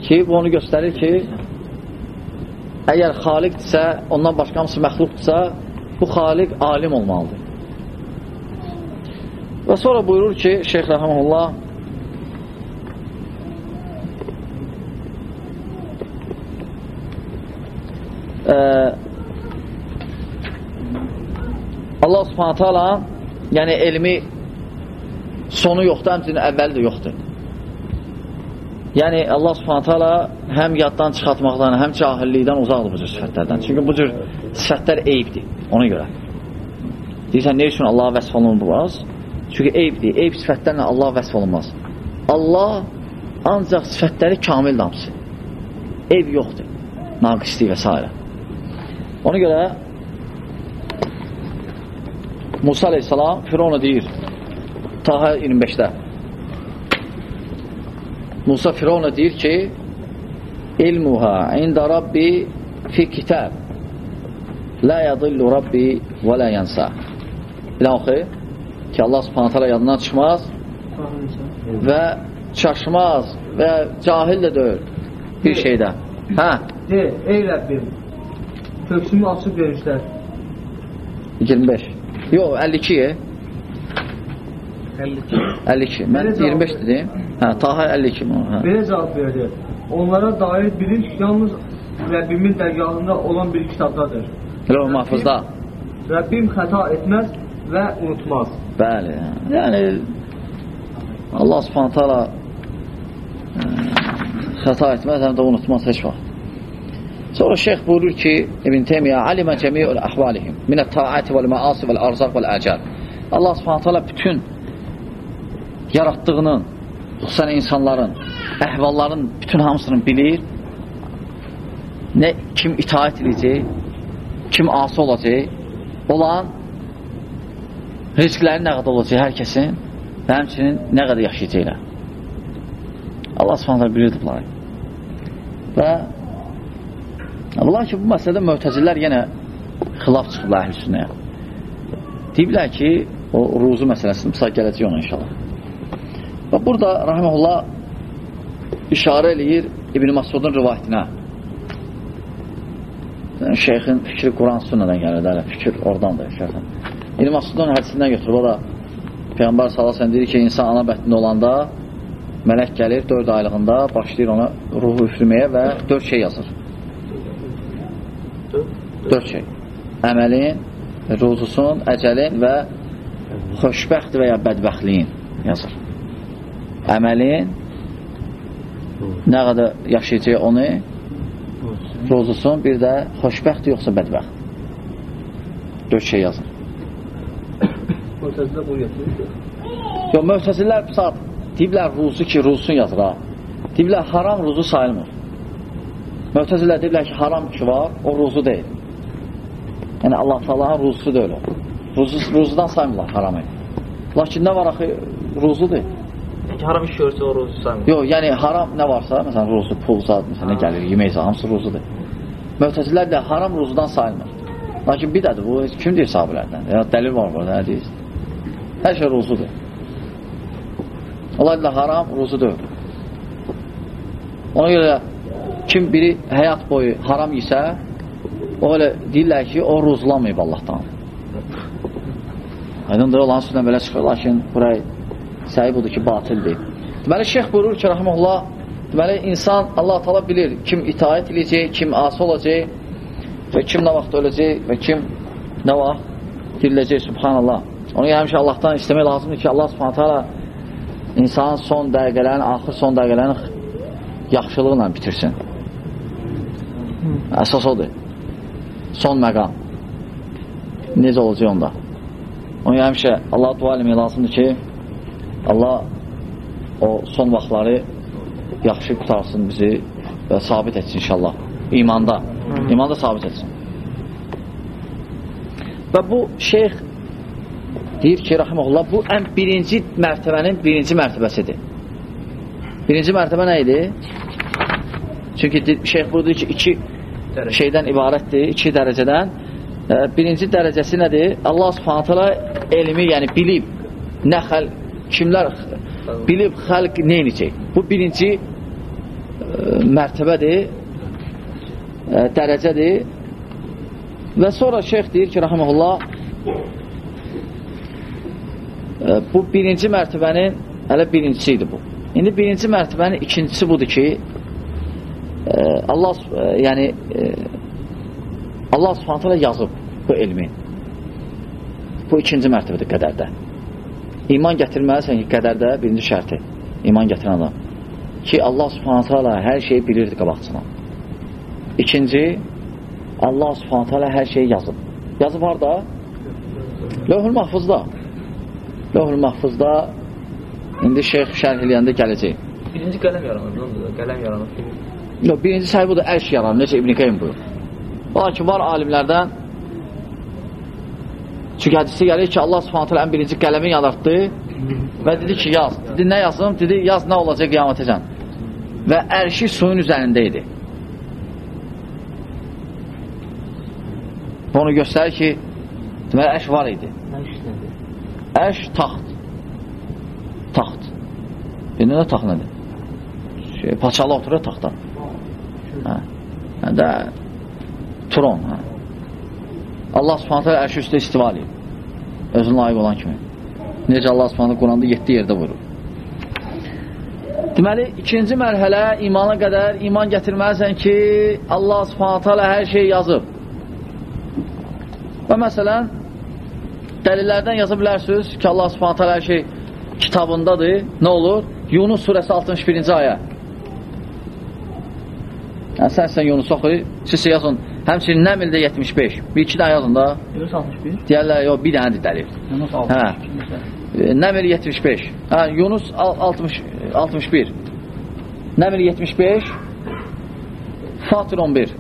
Ki, bu onu göstərir ki, əgər xaliqdirsə, ondan başqa hamısı məxluqdursa, bu xaliq alim olmalıdır. Və sonra buyurur ki, Şeyx Rəhəməllah e, Allah subhanətə ala yəni elmi sonu yoxdur, həmçinin əvvəli də yoxdur. Yəni Allah subhanətə ala həm yaddan çıxartmaqdan, həm cahillikdən uzaqdır bu cür sifətlərdən. Çünki bu cür sifətlər eyibdir, ona görə. Deyirsən, ne üçün Allaha vəsf olunmaz? Çünki eyibdir, eyb sifətlərlə Allah vəsf olunmaz. Allah ancaq sifətləri kamil damsı. Eyb yoxdur, naqislik və s. Ona görə Musa aleyhissalam Firona deyir Taha 25-də Musa Firona deyir ki İlmuha ində Rabbi fi kitab La yadillu Rabbi və la yansa İlən oxu ki Allah subhanət hala yadından çıxmaz və çaşmaz və cahil də deyil bir şeydə. Hə? De, ey Rəbbim, köksümü açıb vermişlər. 25. Yox, 52 ye. 52. 52. Mən Belə cavab 25 dedim. Hə, Taha 52 bunu. Hə. Belə cavab verdi. Onlara dair bilinç yalnız Rəbbimin dərgahında olan bir kitabdadır. Lövh mahfuzda. Rəbbim xəta etməz və unutmaz. Bəli. Yəni Allah Subhanahu taala ə, xəta etməz, həm də unutmaz heç vaxt. Sonra şeyx buyurur ki, İbn Teymiyyə alimə cəmiyyül əhvalihim minət taati vəl məasi vəl arzaq vəl əcəl. Allah Subhanahu taala bütün yaratdığının, xüsusən insanların, əhvalların bütün hamısını bilir. Nə kim itaat edəcək, kim asi olacaq, olan rizqləri nə qədər olacaq hər kəsin və həmçinin nə qədər yaşayacaqlar. Allah subhanətlər bilirdi bunları. Və bunlar ki, bu məsələdə möhtəzilər yenə xilaf çıxıblar əhl-i sünnəyə. Deyiblər ki, o ruzu məsələsini misal gələcək ona inşallah. Və burada rahiməhullah işarə eləyir İbn Masudun rivayətinə. Yəni, şeyxin fikri Quran sünnədən gəlir, dələ, fikir oradandır şeyxin. İbn Masudun hədisindən götürür, o da Peyğəmbər salasən deyir ki, insan ana bətnində olanda mələk gəlir 4 aylığında, başlayır ona ruhu üfürməyə və 4 şey yazır. 4 şey. Əməlin, ruzusun, əcəlin və xoşbəxt və ya bədbəxtliyin yazır. Əməlin nə qədər yaşayacaq onu ruzusun, bir də xoşbəxt yoxsa bədbəxt. 4 şey yazır. Möhtəzdə bunu getirir. Yox, möhtəzilər bu deyiblər ruzu ki, ruzsun yazır ha. Deyiblər haram ruzu sayılmır. Möhtəzilər deyiblər ki, haram ki var, o ruzu deyil. Yəni Allah Taala'nın ruzusu deyil o. Ruzu, ruzudan saymırlar haramı. Lakin nə var axı ruzudur. Peki haram iş görsə o ruzu saymır. Yox, yəni haram nə varsa, məsələn ruzu, pul zad, məsələn gəlir, yemək zad, hamısı ruzudur. Möhtəzilər də haram ruzudan sayılmır. Lakin bir dədir, bu kim deyir sahabilərdən? Ya dəlil var burada, nə deyir? Hər şey ruzudur. Allah ilə haram ruzudur. Ona görə kim biri həyat boyu haram isə, o elə deyirlər ki, o ruzlamayıb Allahdan. Aydındır, olan sözdən belə çıxır, lakin burayı səhi budur ki, batildir. Deməli, şeyx buyurur ki, rəhməllah, deməli, insan, Allah tala bilir, kim itaət edəcək, kim asi olacaq və kim nə vaxt öləcək və kim nə vaxt diriləcək, subhanallah. Onu həmişə Allahdan istəmək lazımdır ki, Allah subhanətə alə insanın son dəqiqələrini, axır son dəqiqələrini yaxşılıqla bitirsin. Əsas odur. Son məqam. necə olacaq onda? Onu həmişə Allah dua eləmək lazımdır ki, Allah o son vaxtları yaxşı qutarsın bizi və sabit etsin inşallah. İmanda. İmanda sabit etsin. Və bu şeyx deyir ki, rəhməlullah, bu ən birinci mərtəbənin birinci mərtəbəsidir. Birinci mərtəbə nə idi? Çünki şeyx burada ki, iki şeydən ibarətdir, iki dərəcədən. Birinci dərəcəsi nədir? Allah subhanətələ elmi, yəni bilib, nə xəl, kimlər bilib xəlq nə edəcək? Bu birinci e, mərtəbədir, e, dərəcədir. Və sonra şeyx deyir ki, rəhməhullah, e, bu birinci mərtəbənin hələ birincisi idi bu. İndi birinci mərtəbənin ikincisi budur ki, e, Allah e, yəni e, Allah Subhanahu yazıb bu elmi. Bu ikinci mərtəbədir qədərdə. İman gətirməlisən ki, qədərdə birinci şərti. İman gətirən adam. Ki, Allah Subhanahu hər şeyi bilirdi qabaqçına. İkinci, Allah Subhanahu hər şeyi yazıb. Yazıb harada? Lövhül Mahfuzda. Lövhül Mahfuzda indi şeyx şərh eləyəndə gələcək. Birinci qələm yaranır, qələm yaranır. Yox, birinci səhv budur, ərş yaranır, necə İbn-i Qeym buyur. Lakin var alimlərdən çünki hədisi gəlir ki, Allah subhanətlə ən birinci qələmi yaratdı və dedi ki, yaz. Dedi, nə yazım? Dedi, yaz nə olacaq qiyamətəcən. Və ərşi suyun üzərində idi. Bu onu göstərir ki, deməli, əş var idi. Əş taxt. Taxt. İndi nə taxt nədir? Şey, paçalı oturur taxtda. Hə. Hə də tron. Hə. Allah subhanətə ərşi üstə istiva edib. Özünə layiq olan kimi. Necə Allah subhanətə Quranda 7 yerdə vurur. Deməli, ikinci mərhələ imana qədər iman gətirməlisən ki, Allah subhanətə hər şey yazıb. Və məsələn, dəlillərdən yaza bilərsiniz ki, Allah subhanətə hər şey kitabındadır. Nə olur? Yunus surəsi 61-ci ayə. Yəni, sən sən Yunus oxu, siz yazın. Həmçinin Nəmildə 75. Bir iki dənə yazın da. Yunus 61. Deyərlər, yox, bir dənədir dəlil. Yunus Hə. Nəmil 75. Hə, Yunus 60, 61. Nəmil 75. Fatir 11.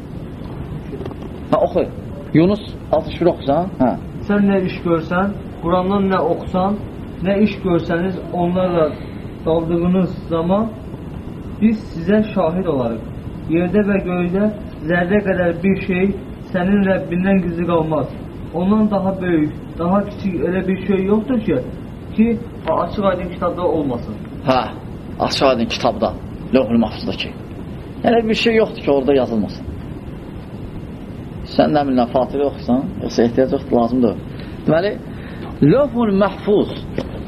Hə, oxu. Yunus 61 oxusan. Hə. Sən nə iş görsən, Qurandan nə oxusan, nə iş görsəniz onlarla qaldığınız zaman biz sizə şahid olarıq. Yerdə və göydə zərrə qədər bir şey sənin Rəbbindən gizli qalmaz. Ondan daha böyük, daha kiçik elə bir şey yoxdur ki, ki açıq aydın kitabda olmasın. Hə, açıq aydın kitabda, lövhül mahfuzdakı. Yəni bir şey yoxdur ki, orada yazılmasın. Sən nə bilən, Fatihə oxusan, yoxsa ehtiyac yoxdur, lazımdır. Deməli, lövhül mahfuz,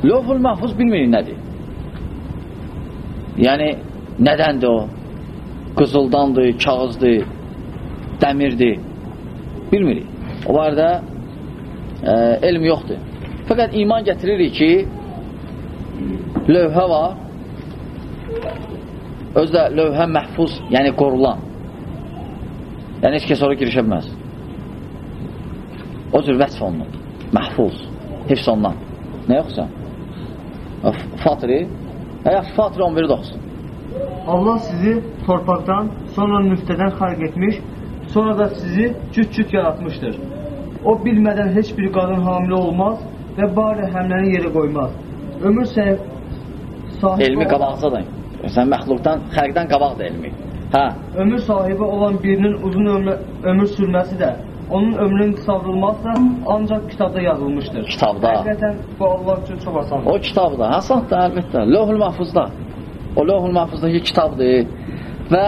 lövhül mahfuz bilmirik nədir. Yəni, nədəndir o? Qızıldandır, kağızdır, dəmirdir. Bilmirik. O barədə e, elm yoxdur. Fəqət iman gətiririk ki, lövhə var, özdə lövhə məhfuz, yəni qorulan. Yəni, heç kəs ora girişə bilməz. O cür vəsf olunub. Məhfuz. Hifz olunan. Nə yoxsa? Fatiri. Hə, yaxşı, Fatiri 11-i də oxusun. Allah sizi torpaqdan, sonra nüftədən xalq etmiş, sonra da sizi cüt-cüt yaratmışdır. O bilmədən heç bir qadın hamilə olmaz və bari həmləni yerə qoymaz. Ömür səhv sahibi Elmi qabaqcadır. Sən məxluqdan, xərqdən qabaqdır elmi. Hə, ömür sahibi olan birinin uzun ömrü, ömür sürməsi də onun ömrünün qısaldılması da ancaq kitabda yazılmışdır. Kitabda. Həqiqətən bu Allah üçün çox asandır. o kitabda, Həsəndir, əlbəttə. Lövhül Mahfuzda. O Lövhül Mahfuzdakı kitabdır. Və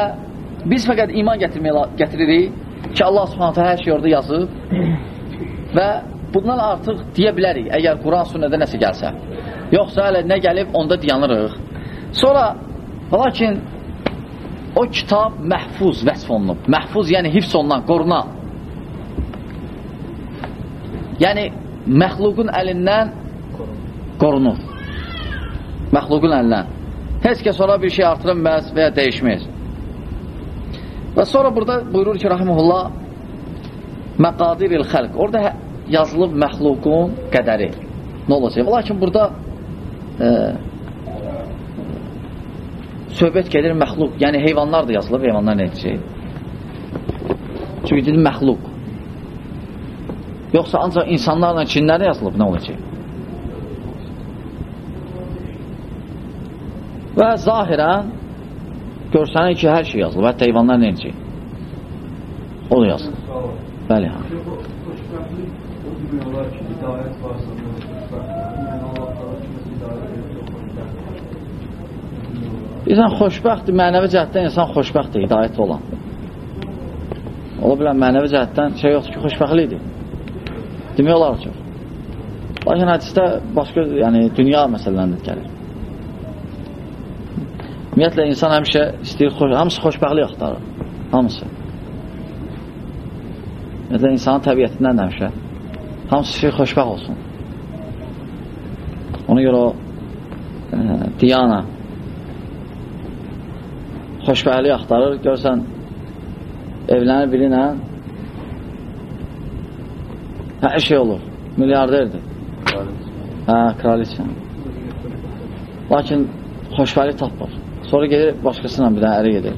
biz fəqət iman gətiririk ki, Allah Subhanahu hər şey orada yazıb və bundan artıq deyə bilərik, əgər Quran sünnədə nəsə gəlsə. Yoxsa hələ nə gəlib, onda dayanırıq. Sonra, lakin o kitab məhfuz vəsf olunub. Məhfuz yəni hifz olunan, qorunan. Yəni, məxluqun əlindən qorunur. Məxluqun əlindən. Heç kəs ona bir şey artıra bilməz və ya dəyişməz. Və sonra burada buyurur ki, rahimullah, məqadiril xəlq. Orada yazılıb məxluqun qədəri. Nə olacaq? Lakin burada e, söhbət gedir məxluq, yəni heyvanlar da yazılıb, heyvanlar nə edəcək? Çünki dedim məxluq. Yoxsa ancaq insanlarla cinlər yazılıb, nə olacaq? Və zahirən görsənir ki, hər şey yazılıb, hətta heyvanlar nə edəcək? O da yazılıb. Bəli, ha. Hidayət yəni hidayət. İnsan xoşbəxtdir, mənəvi cəhətdən insan xoşbəxtdir, hidayətli olan. Ola bilər, mənəvi cəhətdən şey yoxdur ki, xoşbəxtlikdir. Demək olar ki. Lakin hədisdə başqa, yəni dünya məsələləndə gəlir. Ümumiyyətlə, insan həmişə istəyir, xoş, hamısı xoşbəxtlik axtarır. Hamısı. Ümumiyyətlə, insanın təbiətindən həmişə. Hamısı şey xoşbəxt olsun. Ona görə o e, Diana xoşbəxtlik axtarır. Görsən, evlənir biri ilə hər şey olur. Milyarderdir. Hə, kraliçə. Lakin xoşbəxtlik tapmır. Sonra gedir başqasıyla bir dənə əri gedir.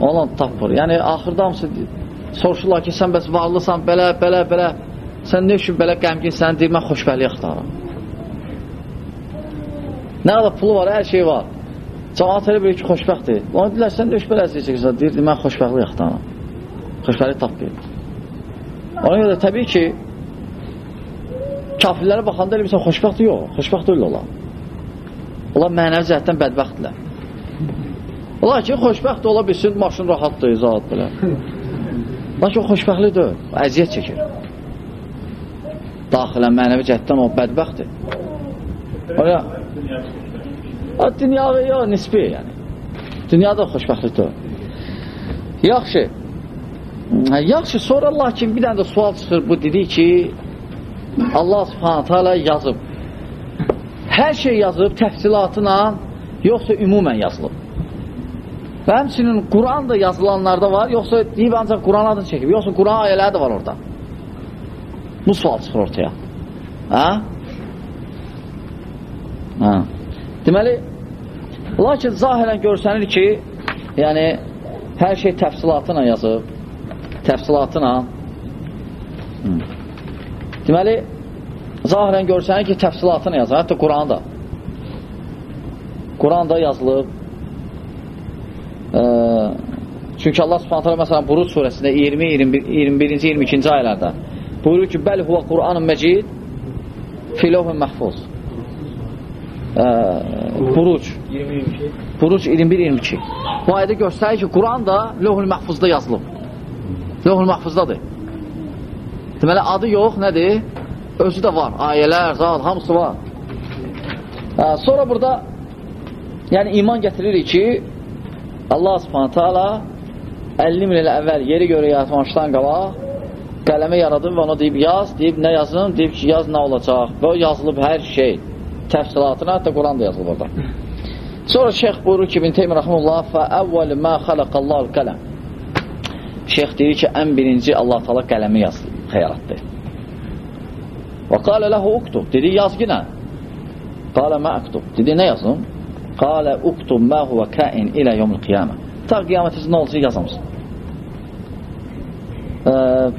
Onunla tapmır. Yəni, axırda hamısı soruşurlar ki, sən bəs varlısan, belə, belə, belə. Sən nə üçün belə qəmginsən, deyir, mən xoşbəxtlik axtarım. Nə qədər pulu var, hər şey var. Cəmaat elə bilir ki, xoşbəxtdir. Ona deyirlər, sən də üç belə əziyyəcəksən. Deyir, mən xoşbəxtlik axtarım. Xoşbəxtlik tapmayım. Ona görə də təbii ki, kafirlərə baxanda elə bilsən, xoşbəxt yox, xoşbəxt deyil olar. Onlar mənəvi cəhətdən bədbəxtdirlər. Olar ki, xoşbəxt ola bilsin, maşın rahatdır, zat belə. Lakin o xoşbəxtlik deyil, əziyyət çəkir. Daxilən mənəvi cəhətdən o bədbəxtdir. Oraya O dünyada yox, nisbi yəni. Dünyada xoşbəxtlik deyil. Yaxşı. Yaxşı, sonra lakin bir dənə də sual çıxır, bu dedi ki, Allah subhanətə alə yazıb. Hər şey yazıb təfsilatına, yoxsa ümumən yazılıb. Və həmçinin Quran da yazılanlarda var, yoxsa deyib ancaq Quran adını çəkib, yoxsa Quran ayələri də var orada. Bu sual çıxır ortaya. Hə? Hə. Deməli, lakin zahirən görsənir ki, yəni, hər şey təfsilatına yazıb, təfsilatına. Hı. Deməli, zahirən görsənir ki, təfsilatına yazıb, hətta Quranda. Quranda yazılıb. E, çünki Allah subhanət hələ məsələn, Buruc surəsində 20, 21, 21-ci, 22-ci ayələrdə buyurur ki, bəli huvə Quranın məcid filohun məhfuz. E, Buruc. 20-22. Buruc 21-22. Bu ayədə göstərir ki, Quran da lövhül məhfuzda yazılıb. Lövhül məhfuzdadır. Deməli, adı yox, nədir? Özü də var. Ayələr, zat, hamısı var. Hə, sonra burada yəni iman gətiririk ki, Allah subhanətə ala 50 min il əvvəl yeri görə yaratmamışdan qabaq qələmi yaradıb və ona deyib yaz, deyib nə yazın, deyib ki, yaz nə olacaq və o yazılıb hər şey təfsilatına, hətta Quran da yazılıb orada. Sonra şeyx buyurur ki, bin Teymir Rəhmullah fə əvvəl mə xələqəllahul qələm Şeyx deyir ki, ən birinci Allah tala qələmi yazdı, xəyaratdır. Və qalə ləhu uktub, dedi yaz yenə. Qalə mə əktub, dedi nə yazım? Qalə uktub mə huvə kəin ilə yomul qiyamə. Ta qiyamətəsi nə olacaq yazamsın. Ee,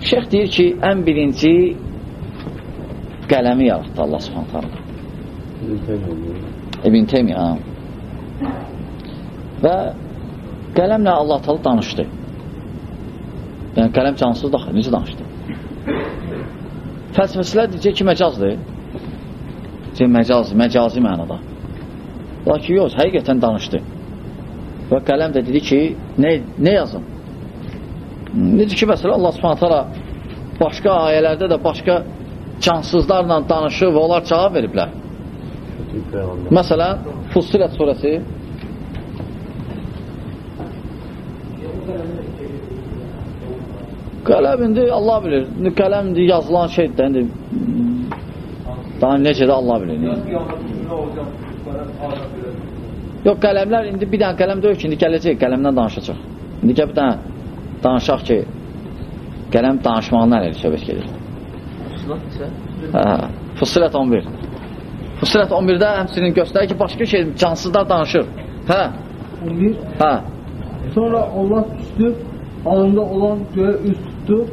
şeyx deyir ki, ən birinci qələmi yaratdı Allah subhanətə Allah. İbn Teymiyyə və qələmlə Allah talı danışdı. Yəni qələm cansız daxil, necə danışdı? Fəlsəfəçilər deyəcək ki, məcazdır. Deyəcək, məcaz, məcazi mənada. Lakin yox, həqiqətən danışdı. Və qələm də dedi ki, nə, nə yazım? Necə ki, məsələn, Allah subhanətələ başqa ayələrdə də başqa cansızlarla danışır və onlar cavab veriblər. Məsələn, Fussilət surəsi Qələm indi Allah bilir. İndi qələm indi yazılan şeydir də indi daha necə də Allah bilir. Yox, qələmlər indi bir dənə qələm deyil ki, indi gələcək, qələmdən danışacaq. İndi gəl bir dənə danışaq ki, Qələm danışmağından elə söhbət gedir. İsə Hə, Fusilət 11. Fusilət 11-də həmçinin göstərir ki, başqa şey cansızlar danışır. Hə, 11. hə. Sonra Allah düşdü, alında olan göğe üst tutdu,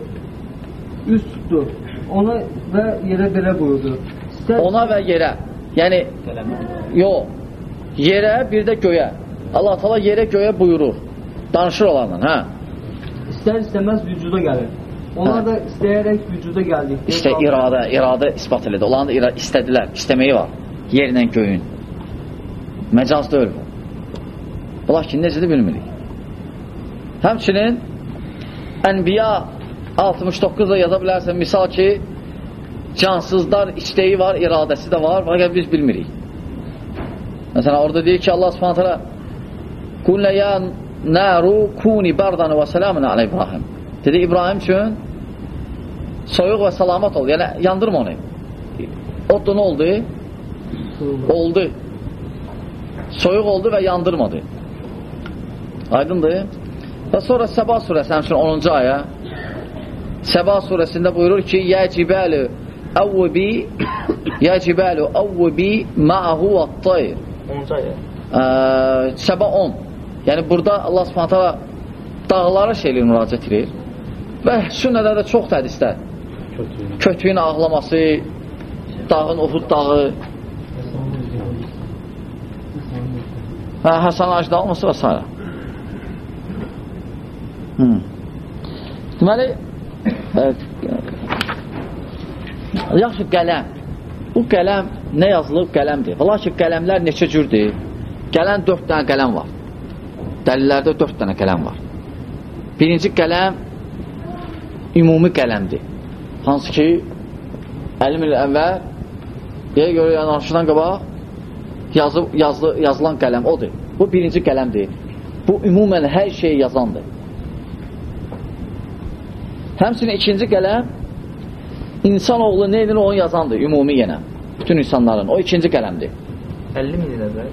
üst tutdu. Ona və yerə belə buyurdu. İstər, Ona və yerə. Yəni, yox, yerə, bir də göyə. Allah tala yerə, göyə buyurur. Danışır olanla, hə. istər istəməz vücuda gəlir. Onlar Hə. da istəyərək vücuda gəldikdə İşte iradə, iradə ispat elədi. Olan da ira istədilər, istəməyi var. Yerlə göyün. Məcaz deyil bu. Bu lakin necədir bilmirik. Həmçinin Ənbiya 69-da yaza bilərsən, misal ki, cansızlar istəyi var, iradəsi də var, fakat biz bilmirik. Məsələn, orada deyir ki, Allah subhanətələ Qullə ya nəru kuni bardan və səlamın alə İbrahim. Dedi, İbrahim üçün soyuq və salamat ol. Yəni, yandırma onu. Ot da nə oldu? Oldu. Soyuq oldu və yandırmadı. Aydındır? Və sonra Səba surəsi həmçinin 10-cu aya Səba surəsində buyurur ki Yə cibəlu əvvəbi Yə cibəlu əvvəbi ma'ahu və-tayr 10-cu ayə. Səba 10 Yəni burada Allah subhanətə dağlara şeylə müraciət edir və sünnədə də çox hədislər Kötü. kötüyün ağlaması dağın Uhud dağı və Həsən Acda olması və s. Hmm. Deməli yaxşı qələm. Bu qələm nə yazılıb? Qələmdir. Ki qələmlər neçə cürdür? Qələm dörd dənə qələm var. Dəlillərdə dörd dənə qələm var. Birinci qələm ümumi qələmdir. Hansı ki əlim ilə əvvəl deyə görə yanaşıdan qabaq yazı, yazı, yazılan qələm odur. Bu birinci qələmdir. Bu ümumən hər şey yazandır. Həmçinin ikinci qələm insanoğlu nə edir onu yazandır, ümumi yenə. Bütün insanların. O ikinci qələmdir. 50 min il əvvəl.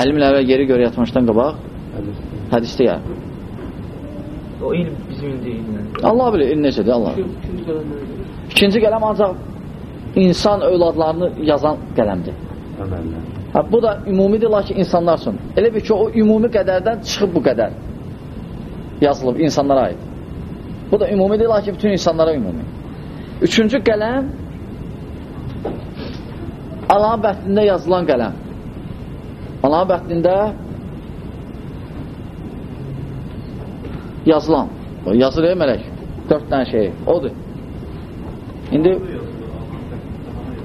Əlim ilə əvvəl yeri görə yatmışdan qabaq hədisdə ya. O il bizim il deyil. Yəni. Allah bilir il necədir, Allah. bilir. İkinci qələm ancaq insan övladlarını yazan qələmdir. Əməllər. Ha, bu da ümumidir, lakin insanlar üçün. Elə bir ki, o ümumi qədərdən çıxıb bu qədər yazılıb insanlara aid. Bu da ümumidir, lakin bütün insanlara ümumi. Üçüncü qələm Allahın bəhtində yazılan qələm. Allahın bəhtində yazılan. O yazır ya mələk. Dörd dənə şey. Odur. İndi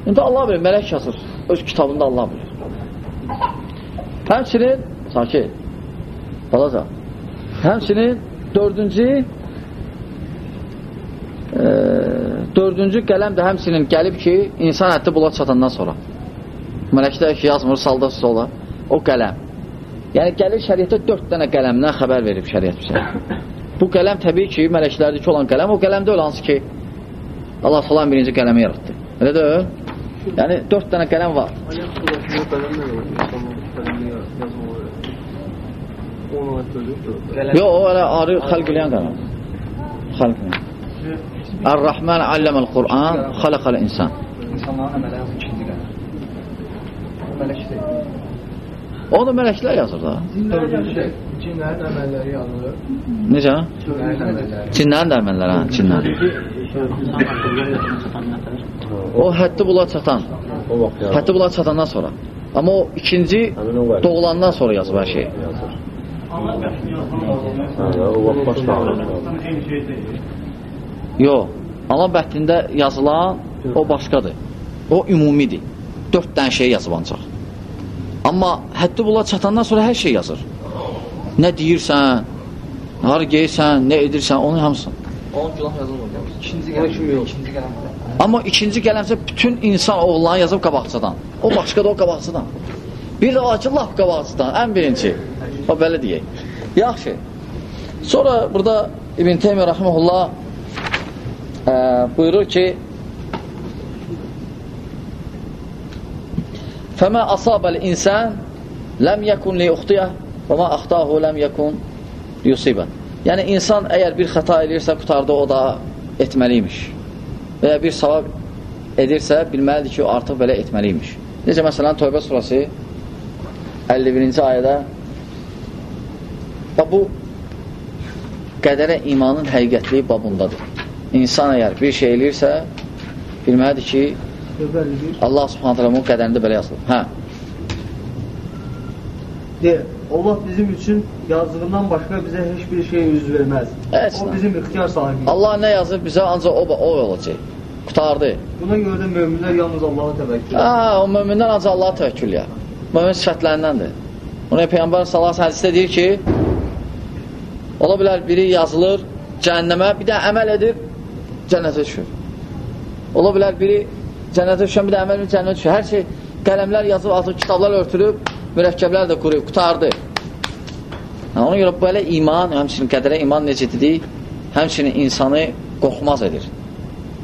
İndi Allah bilir, mələk yazır. Öz kitabında Allah bilir. Həmçinin, sakit, balaca, həmçinin dördüncü dördüncü qələm də həmçinin gəlib ki, insan həddi bula çatandan sonra. Mələkdə ki, yazmır, salda sola, o qələm. Yəni, gəlir şəriətə dörd dənə qələmdən xəbər verib şəriət bizə. Bu qələm təbii ki, mələklərdəki olan qələm, o qələmdə öyle hansı ki, Allah falan birinci qələmi yaratdı. Elə deyil? Yəni, dörd dənə qələm var. Yox, o elə arı xalq eləyən qələm. Xalq eləyən. Ər-Rahman alləməl Qur'an, xaləqəl insan. İnsanların əmələ yazı ikinci qələm. O mələk deyil. Onu mələklər yazır da. Cinlərin əməlləri yazılır. Necə? Cinlərin əməlləri. Cinlərin də əməlləri, hə, cinlərin. O həddi bula çatan. Həddi bula çatandan sonra. Amma o ikinci doğulandan sonra yazıb hər şey. Yazır. Hə, o vaxt başda yazır. Yox. Allah bəhtində yazılan o başqadır. O ümumidir. Dörd dənə şey yazıb ancaq. Amma həddi bula çatandan sonra hər şey yazır. Nə deyirsən, har geyirsən, nə edirsən, onun hamısını. 10 günah yazılmır. İkinci qələm. İkinci qələm. Amma ikinci qələmsə bütün insan oğullarını yazıb qabaqçadan. O başqa da o qabaqçadan. Bir də var ki, laf qabaqçadan, ən birinci. O belə deyək. Yaxşı. Sonra burada İbn Teymiyyə Rahimullah ə, buyurur ki insən ləm yəkun li uxtiyah və mə axtahu ləm yəkun yusibə. Yəni, insan əgər bir xəta edirsə, qutardı o da etməliymiş. Və ya bir savab edirsə, bilməlidir ki, o artıq belə etməliymiş. Necə məsələn, Toybə surası 51-ci ayədə və bu qədərə imanın həqiqətliyi babundadır. İnsan əgər bir şey eləyirsə, bilməlidir ki, Allah subhanətlə bu qədərində belə yazılır. Hə, De, Allah bizim üçün yazdığından başqa bizə heç bir şey yüz verməz. Heç o bizim ixtiyar sahibiyik. Allah nə yazır bizə ancaq o, o olacaq. Qutardı. Buna görə də möminlər yalnız Allaha təvəkkül edir. Ha, o mömindən ancaq Allaha təvəkkül ya. Mömin sifətlərindəndir. Ona Peyğəmbər sallallahu hədisdə deyir ki, ola bilər biri yazılır cəhənnəmə, bir də əməl edir, cənnətə düşür. Ola bilər biri cənnətə düşən, bir də əməl cənnətə düşür. Hər şey qələmlər yazıb, artıq kitablar örtülüb, mürəkkəblər də quruyub, qutardı. Ha, ona görə belə iman, həmçinin qədərə iman necə dedik, həmçinin insanı qorxmaz edir.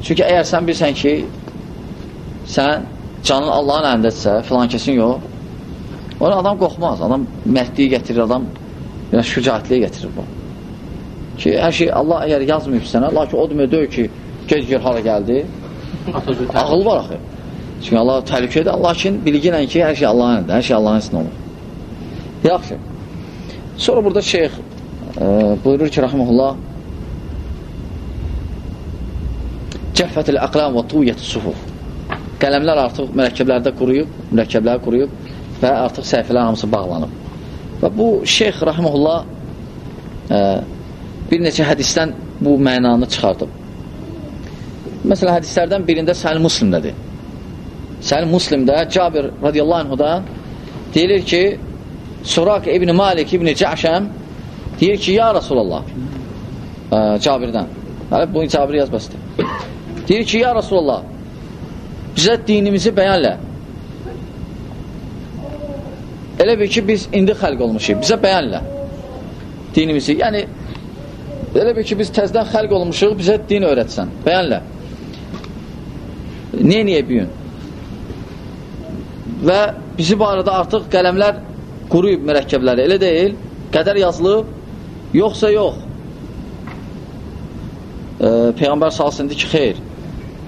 Çünki əgər sən bilsən ki, sən canın Allahın əlindədirsə, filan kesin yox, ona adam qorxmaz, adam mərdliyi gətirir, adam biraz şücaətliyi gətirir bu. Ki, hər şey Allah əgər yazmayıb sənə, lakin o demək deyil ki, gec gör hara gəldi, ağıl var axı. Çünki Allah təhlükədir, lakin bilgi ilə ki, hər şey Allahın hər şey Allahın izni olur. Yaxşı. Sonra burada şeyx e, buyurur ki, rəhməhullah, Cəhfətül əqlam və tuyyətü sufuf. Qələmlər artıq mürəkkəblərdə quruyub, mürəkkəblər quruyub və artıq səhifələr hamısı bağlanıb. Və bu şeyx rəhməhullah e, bir neçə hədisdən bu mənanı çıxardıb. Məsələn, hədislərdən birində Səhəl Muslimdədir. Səhəl Muslimdə Cabir radiyallahu anhudan deyilir ki, Surak İbn Malik İbn Cəşəm deyir ki, ya Rasulallah ə, Cabirdən. Hələ bu Cabir yazmasıdır. Deyir ki, ya Rasulallah bizə dinimizi bəyanlə. Elə bir ki, biz indi xəlq olmuşuq. Bizə bəyanlə dinimizi. Yəni, elə bir ki, biz təzdən xəlq olmuşuq, bizə din öyrətsən. Bəyanlə. Niyə, niyə büyün? Və bizi barədə artıq qələmlər quruyub mürəkkəbləri, elə deyil, qədər yazılıb, yoxsa yox. E, Peyğəmbər salsın ki, xeyr,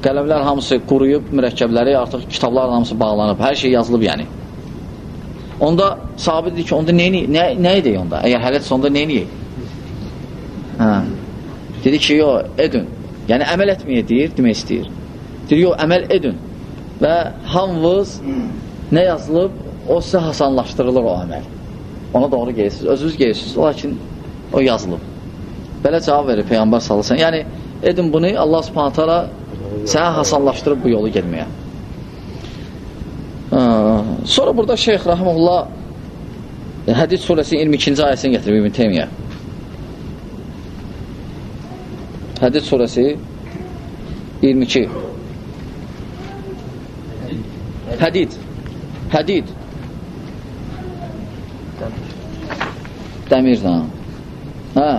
qələmlər hamısı quruyub mürəkkəbləri, artıq kitablar hamısı bağlanıb, hər şey yazılıb yəni. Onda sahabi dedi ki, onda nə, nə, nə edək onda? Əgər hələtsə, onda nə edək? Hə. Dedi ki, yox, edin. Yəni, əməl etməyə deyir, demək istəyir. Deyir, yox, əməl edin. Və hamınız nə yazılıb, o sizə hasanlaşdırılır o əməl. Ona doğru gelirsiniz. Özünüz gelirsiniz, lakin o yazılıb. Belə cavab verir Peyğəmbər sallallahu Yəni, edin bunu, Allah subhanətə ala sənə hasanlaşdırıb bu yolu gelməyə. Sonra burada Şeyx Rahimullah Hədid surəsi 22-ci ayəsini gətirib İbn Teymiyyə. Hədid surəsi 22 Hədid Hədid Dəmirlə Hə,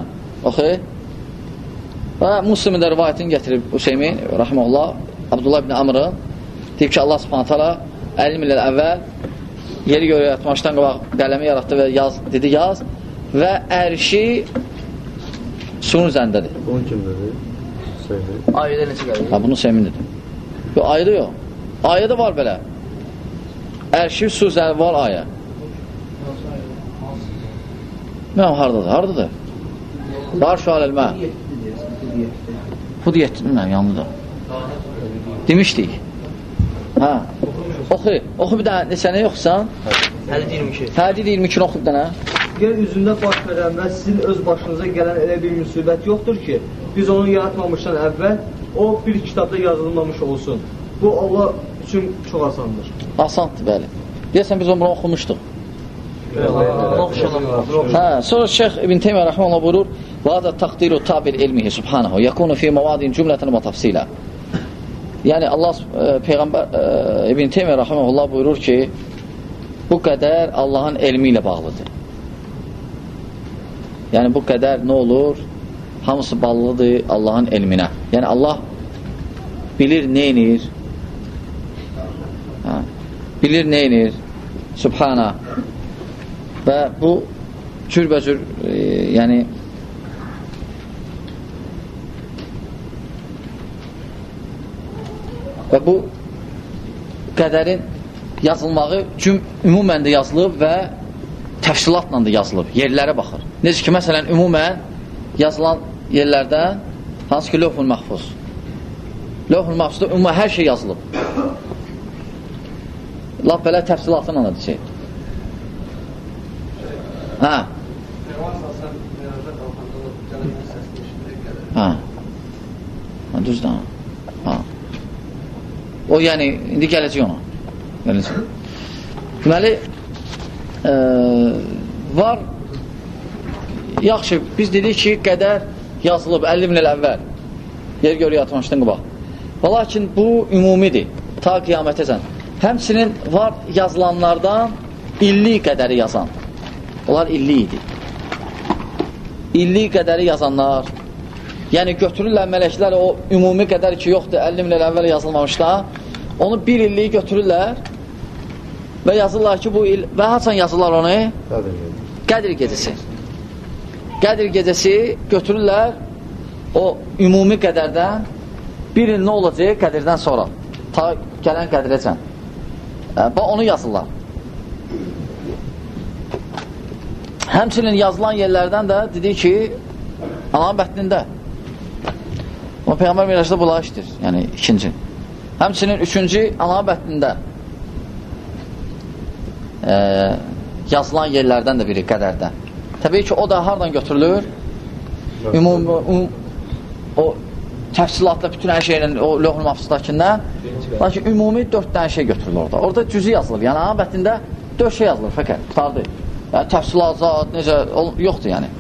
oxu. Və Muslimin də rivayətini gətirib Hüseymin, rəhməllah Abdullah ibn Amrın deyib ki, Allah subhanət hala 50 millər əvvəl yeri görə yatmışdan qabaq qələmi yaratdı və yaz, dedi yaz və ərşi suyun üzərindədir. Kimdir? Söyle. Ayədə necə gəlir? Ha, bunu Hüseymin dedi. Yox, ayədə yox. Ayədə var belə. Ərşi su üzərində var ayə. Mən haradadır? Haradadır? Var şu aləlmə. Bu diyyət, bilməm, yanlıdır. Demişdik. Hə. Oxu, oxu bir dənə, neçəni yoxsan? Hədid 22. Hədid 22-ni oxu bir dənə. Yer üzündə baş verən və sizin öz başınıza gələn elə bir müsibət yoxdur ki, biz onu yaratmamışdan əvvəl o bir kitabda yazılmamış olsun. Bu Allah üçün çox asandır. Asandır, bəli. Deyəsən, biz onu oxumuşduq. Hə, sonra Şeyx İbn Teymiyyə rəhməhullah buyurur: "Və hada təqdiru tabil ilmihi subhanahu yakunu fi mawadin cümleten və tafsila." Yəni Allah e, peyğəmbər e, İbn Teymiyyə rəhməhullah buyurur ki, bu qədər Allahın elmi ilə bağlıdır. Yəni bu qədər nə olur? Hamısı bağlıdır Allahın elminə. Yəni Allah bilir nə edir? Hə, bilir nə edir? Subhana. Və bu cürbəcür e, yəni Və bu qədərin yazılmağı cüm ümumən də yazılıb və təfsilatla da yazılıb. Yerlərə baxır. Necə ki, məsələn, ümumən yazılan yerlərdən hansı ki, lövhul məxfuz. Lövhul məxfuzda ümumən hər şey yazılıb. Laf belə təfsilatla da deyəcək. Hə. Hə. Ha, düzdür. Ha. O yəni indi gələcək ona. Gələcək. Deməli e, var yaxşı biz dedik ki, qədər yazılıb 50 min il əvvəl. Yer görə yatmışdan qabaq. Və lakin bu ümumidir. Ta qiyamətəcən. Həmçinin var yazılanlardan illik qədəri yazan. Onlar illik idi. İllik qədəri yazanlar Yəni götürürlər mələklər o ümumi qədər ki, yoxdur, 50 min il əvvəl yazılmamışda, onu bir illiyi götürürlər və yazırlar ki, bu il və haçan yazırlar onu? Qədir gecəsi. Qədir gecəsi götürürlər o ümumi qədərdən bir il nə olacaq qədirdən sonra ta gələn qədrəcən. Və onu yazırlar. Həmçinin yazılan yerlərdən də dedi ki, ananın bətnində Amma Peyğəmbər miracda bunlar işdir. Yəni, ikinci. Həmçinin üçüncü ana bətnində e, yazılan yerlərdən də biri qədərdə. Təbii ki, o da hardan götürülür? Ümum, um, o təfsilatla bütün hər şeylə o lövhül mafsıdakindən lakin ümumi dörd dənə şey götürülür orada. Orada cüzü yazılır. Yəni, bətnində dörd şey yazılır fəqət. Qutardı. Yəni, təfsilat, zat, necə, yoxdur yəni.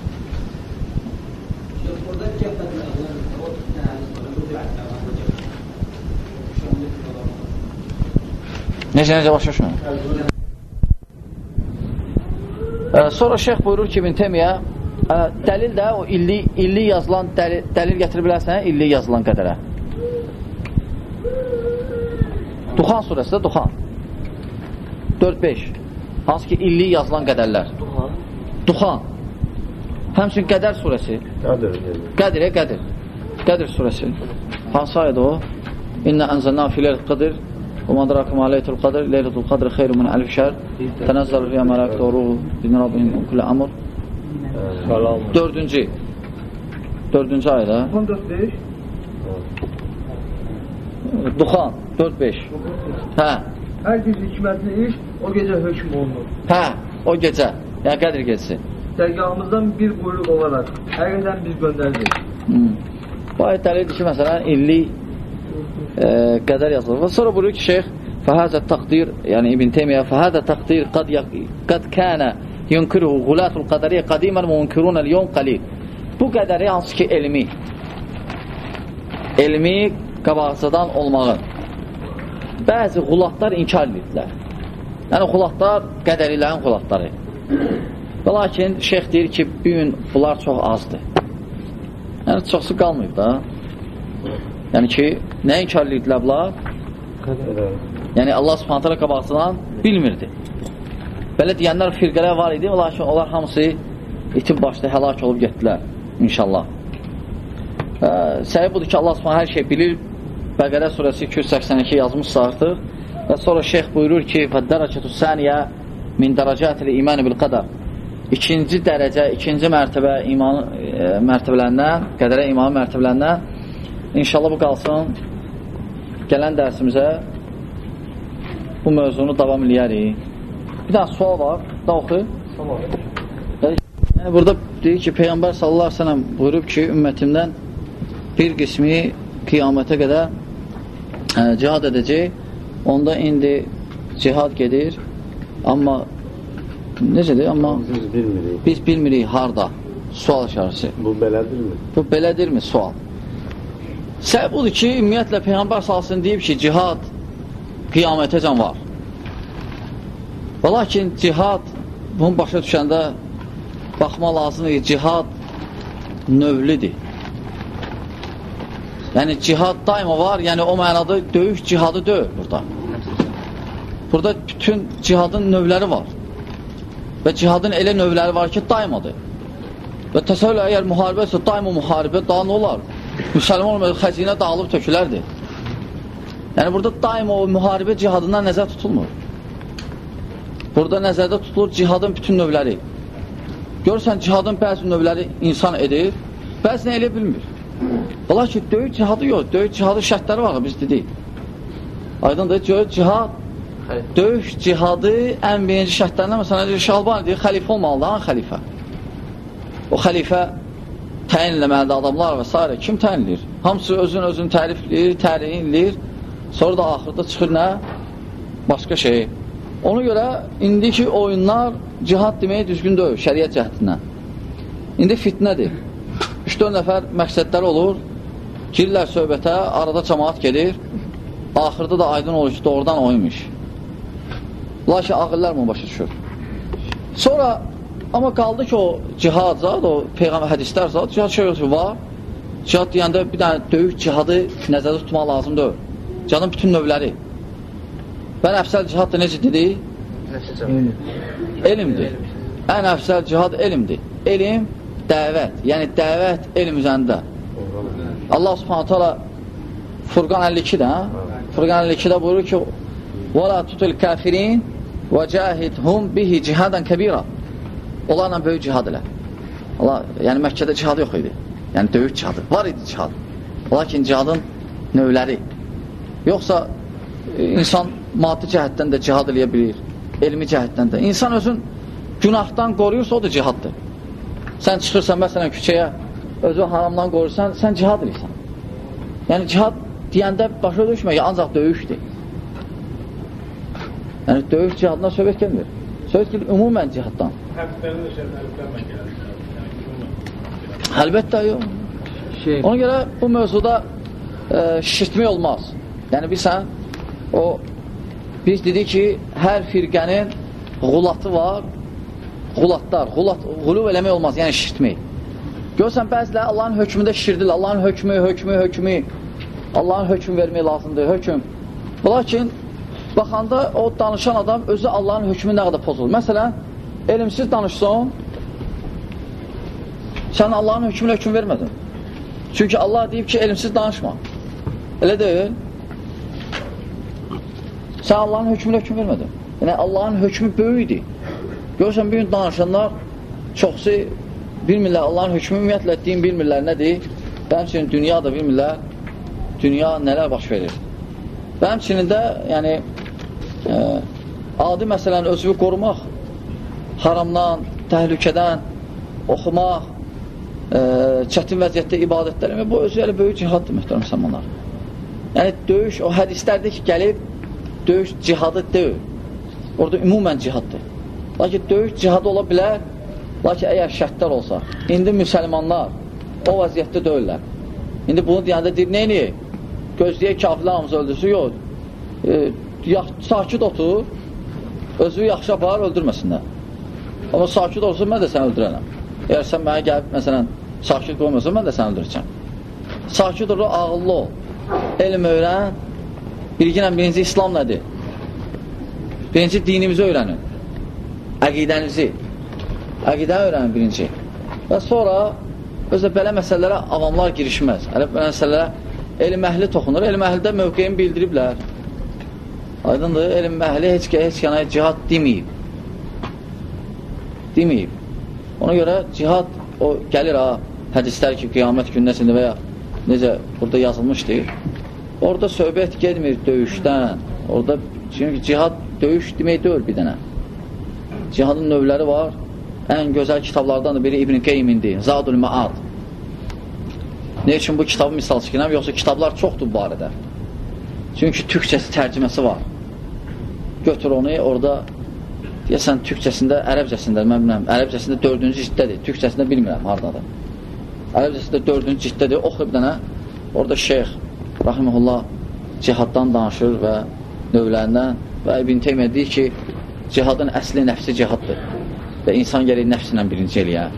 Necə, necə başa düşmür? Sonra şeyx buyurur ki, İbn Temiyyə dəlil də o illi, illi yazılan dəlil, dəlil gətirə bilərsən illi yazılan qədərə. Duxan surəsi də Duxan. 4-5. Hansı ki, illi yazılan qədərlər. Duxan. Duxan. Həmçin Qədər surəsi. Qədir. Qədir, Qədir. Qədir surəsi. Hansı ayədə o? İnnə ənzəlnə filəl qədir Və madrakum aleytul qadr, leylatul qadr xeyru min əlif şər, tənəzzəl riyə mələk doğru, bin Rabbin kulə amr. Dördüncü, dördüncü ayda. 14-5. Duxan, 4-5. Hə. Hər bir hikmətli iş o gecə hökm olunur. Hə, o gecə, yəni qədr gecəsi. Dərgahımızdan bir buyruq olaraq, həqiqətən biz göndərdik. Hmm. Bu ayət dəlildir ki, məsələn, illik qədər yazılır. Və sonra buyurur ki, şeyx fəhəzə təqdir, yəni İbn Teymiyyə fəhəzə təqdir qad, qad kənə yunkiruhu qulatul qədəriyyə qadimən və yunkirunəl yon qalil. Bu qədəri hansı ki, elmi elmi qabaqcadan olmağı bəzi qulatlar inkar edirlər. Yəni, qulatlar qədərilərin qulatları. Və lakin şeyx deyir ki, bir gün bunlar çox azdır. Yəni, çoxsu qalmayıb da. Yəni ki, nə inkar edirdilər bunlar? Yəni Allah Subhanahu qabaqcadan bilmirdi. Belə deyənlər firqələr var idi, lakin onlar hamısı itin başda həlak olub getdilər inşallah. E, Səbəb budur ki, Allah Subhanahu hər şey bilir. Bəqərə surəsi 282 yazmışsa artıq və sonra şeyx buyurur ki, "Fəddərəcətü səniyə min dərəcətil iman bil qadar." İkinci dərəcə, ikinci mərtəbə iman e, mərtəbələrindən, qədərə iman mərtəbələrindən İnşallah bu qalsın. Gələn dərsimizə bu mövzunu davam eləyərik. Bir dənə sual var. Da oxu. Yəni, burada deyir ki, Peyğəmbər sallallahu aleyhi ve sellem buyurub ki, ümmətimdən bir qismi qiyamətə qədər ə, cihad edəcək. Onda indi cihad gedir. Amma necədir? Amma Biz bilmirik. biz bilmirik harda. Sual işarəsi. Bu belədirmi? Bu belədirmi? Sual. Səbəb budur ki, ümumiyyətlə Peyğəmbər salsın deyib ki, cihad qiyamətəcən var. Və lakin cihad bunu başa düşəndə baxma lazımdır ki, cihad növlidir. Yəni, cihad daima var, yəni o mənada döyüş cihadı deyil burada. Burada bütün cihadın növləri var. Və cihadın elə növləri var ki, daimadır. Və təsəvvül əgər müharibə isə daima müharibə, daha nə olar? Müsəlman olmadı, xəzinə dağılıb tökülərdi. Yəni, burada daim o müharibə cihadından nəzər tutulmur. Burada nəzərdə tutulur cihadın bütün növləri. Görürsən, cihadın bəzi növləri insan edir, bəzini elə bilmir. Ola ki, döyük cihadı yox, döyük cihadı şərtləri var, biz dedik. Aydındır, döyük cihad, döyük cihadı ən birinci şərtlərindən, məsələn, Şalban deyir, xəlifə olmalıdır, xəlifə? O xəlifə təyin eləməlidir adamlar və s. Kim təyinləyir? Hamısı özün özünü tərifləyir, təriyinləyir, sonra da axırda çıxır nə? Başqa şey. Ona görə indiki oyunlar cihad deməyi düzgün deyil, şəriət cəhdindən. İndi fitnədir. 3-4 nəfər məqsədləri olur, girirlər söhbətə, arada cəmaat gedir, axırda da aydın olur ki, doğrudan oymuş. Lakin ağıllar mı başa düşür? Sonra, amma qaldı ki, o cihad zat, o Peyğəmbər hədislər zat, cihad şey yoxdur, var. Cihad deyəndə bir dənə döyük cihadı nəzərdə tutmaq lazım deyil. Cihadın bütün növləri. Bən əfsəl cihad da necə dedik? Elmdir. Ən əfsəl cihad elmdir. Elm, dəvət. Yəni, dəvət elm üzərində. Allah subhanətə ala Furqan 52-də, Furqan 52-də buyurur ki, وَلَا تُتُلْ كَافِرِينَ وَجَاهِدْهُمْ بِهِ cihadən kəbira Onlarla böyük cihad elə. Allah, yəni Məkkədə cihad yox idi. Yəni döyük cihadı. Var idi cihad. Lakin cihadın növləri. Yoxsa e, insan maddi cəhətdən də cihad eləyə bilir. Elmi cəhətdən də. İnsan özün günahdan qoruyursa o da cihaddır. Sən çıxırsan məsələn küçəyə özü haramdan qorursan, sən cihad edirsən. Yəni cihad deyəndə başa düşmək, ancaq döyüşdür. Yəni döyüş cihadına söhbət gəlmir. Söhbət gəlir ümumən cihaddan. Əlbəttə yox. Şey, Ona görə bu mövzuda e, şişirtmək olmaz. Yəni bilsən, o biz dedik ki, hər firqənin qulatı var, qulatlar, qulat, qulub eləmək olmaz, yəni şişirtmək. Görsən, bəzilər Allahın hökmündə şişirdirlər, Allahın hökmü, hökmü, hökmü, Allahın hökm vermək lazımdır, hökm. Lakin, baxanda o danışan adam özü Allahın hökmü nə qədər pozulur. Məsələn, elmsiz danışsan, sən Allahın hökmünə hökm vermədin. Çünki Allah deyib ki, elmsiz danışma. Elə deyil. Sən Allahın hökmünə hökm vermədin. Yəni, Allahın hökmü böyükdir. Görürsən, bir gün danışanlar çoxsu bilmirlər, Allahın hökmü ümumiyyətlə din bilmirlər, nədir? Bənim üçün dünya da bilmirlər, dünya nələr baş verir. Bənim üçün də, yəni, e, adi məsələn, özünü qorumaq, haramdan, təhlükədən, oxumaq, e, çətin vəziyyətdə ibadətlər, bu özü elə böyük cihaddır, mühtərəm səmanlar. Yəni, döyüş, o hədislərdə ki, gəlib, döyüş cihadı deyil. Orada ümumən cihaddır. Lakin döyüş cihadı ola bilər, lakin əgər şərtlər olsa, indi müsəlmanlar o vəziyyətdə deyirlər. İndi bunu deyəndə deyir, neyini? Gözləyək kafirlər hamısı öldürsün, yox. E, sakit otur, özü yaxşı apar, öldürməsinlər. Amma sakit olsun, mən də səni öldürərəm. Əgər sən mənə gəlib, məsələn, sakit qoymasa, mən də səni öldürəcəm. Sakit ol, ağıllı ol. Elm öyrən, bilginlə birinci İslam nədir? Birinci dinimizi öyrənin. Əqidənizi. Əqidəni öyrənin birinci. Və sonra özə belə məsələlərə avamlar girişməz. Hələ belə məsələlərə elm əhli toxunur. Elm əhlidə mövqeyini bildiriblər. Aydındır, elm əhli heç, heç yana cihad deməyib. Deməyib. Ona görə cihad o gəlir ha, hədislər ki, qiyamət gündəsində və ya necə burada yazılmışdır. Orada söhbət getmir döyüşdən. Orada çünki cihad döyüş demək deyil bir dənə. Cihadın növləri var. Ən gözəl kitablardan da biri İbn Qeymindir. Zadul Maad. Ne üçün bu kitabı misal çəkirəm? Yoxsa kitablar çoxdur bu barədə. Çünki türkçəsi tərcüməsi var. Götür onu, orada deyəsən türkçəsində, ərəbcəsində, mən bilmirəm, ərəbcəsində dördüncü ciddədir, türkçəsində bilmirəm, haradadır. Ərəbcəsində dördüncü ciddədir, oxu bir dənə, orada şeyx, rahiməhullah, cihaddan danışır və növlərindən və İbn Teymiyyə deyir ki, cihadın əsli nəfsi cihaddır və insan gəlir nəfsinlə birinci eləyə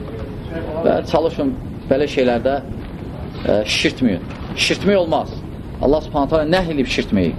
və çalışın belə şeylərdə ə, şişirtməyin. Şişirtmək olmaz. Allah subhanətə alə nəh elib şişirtməyi.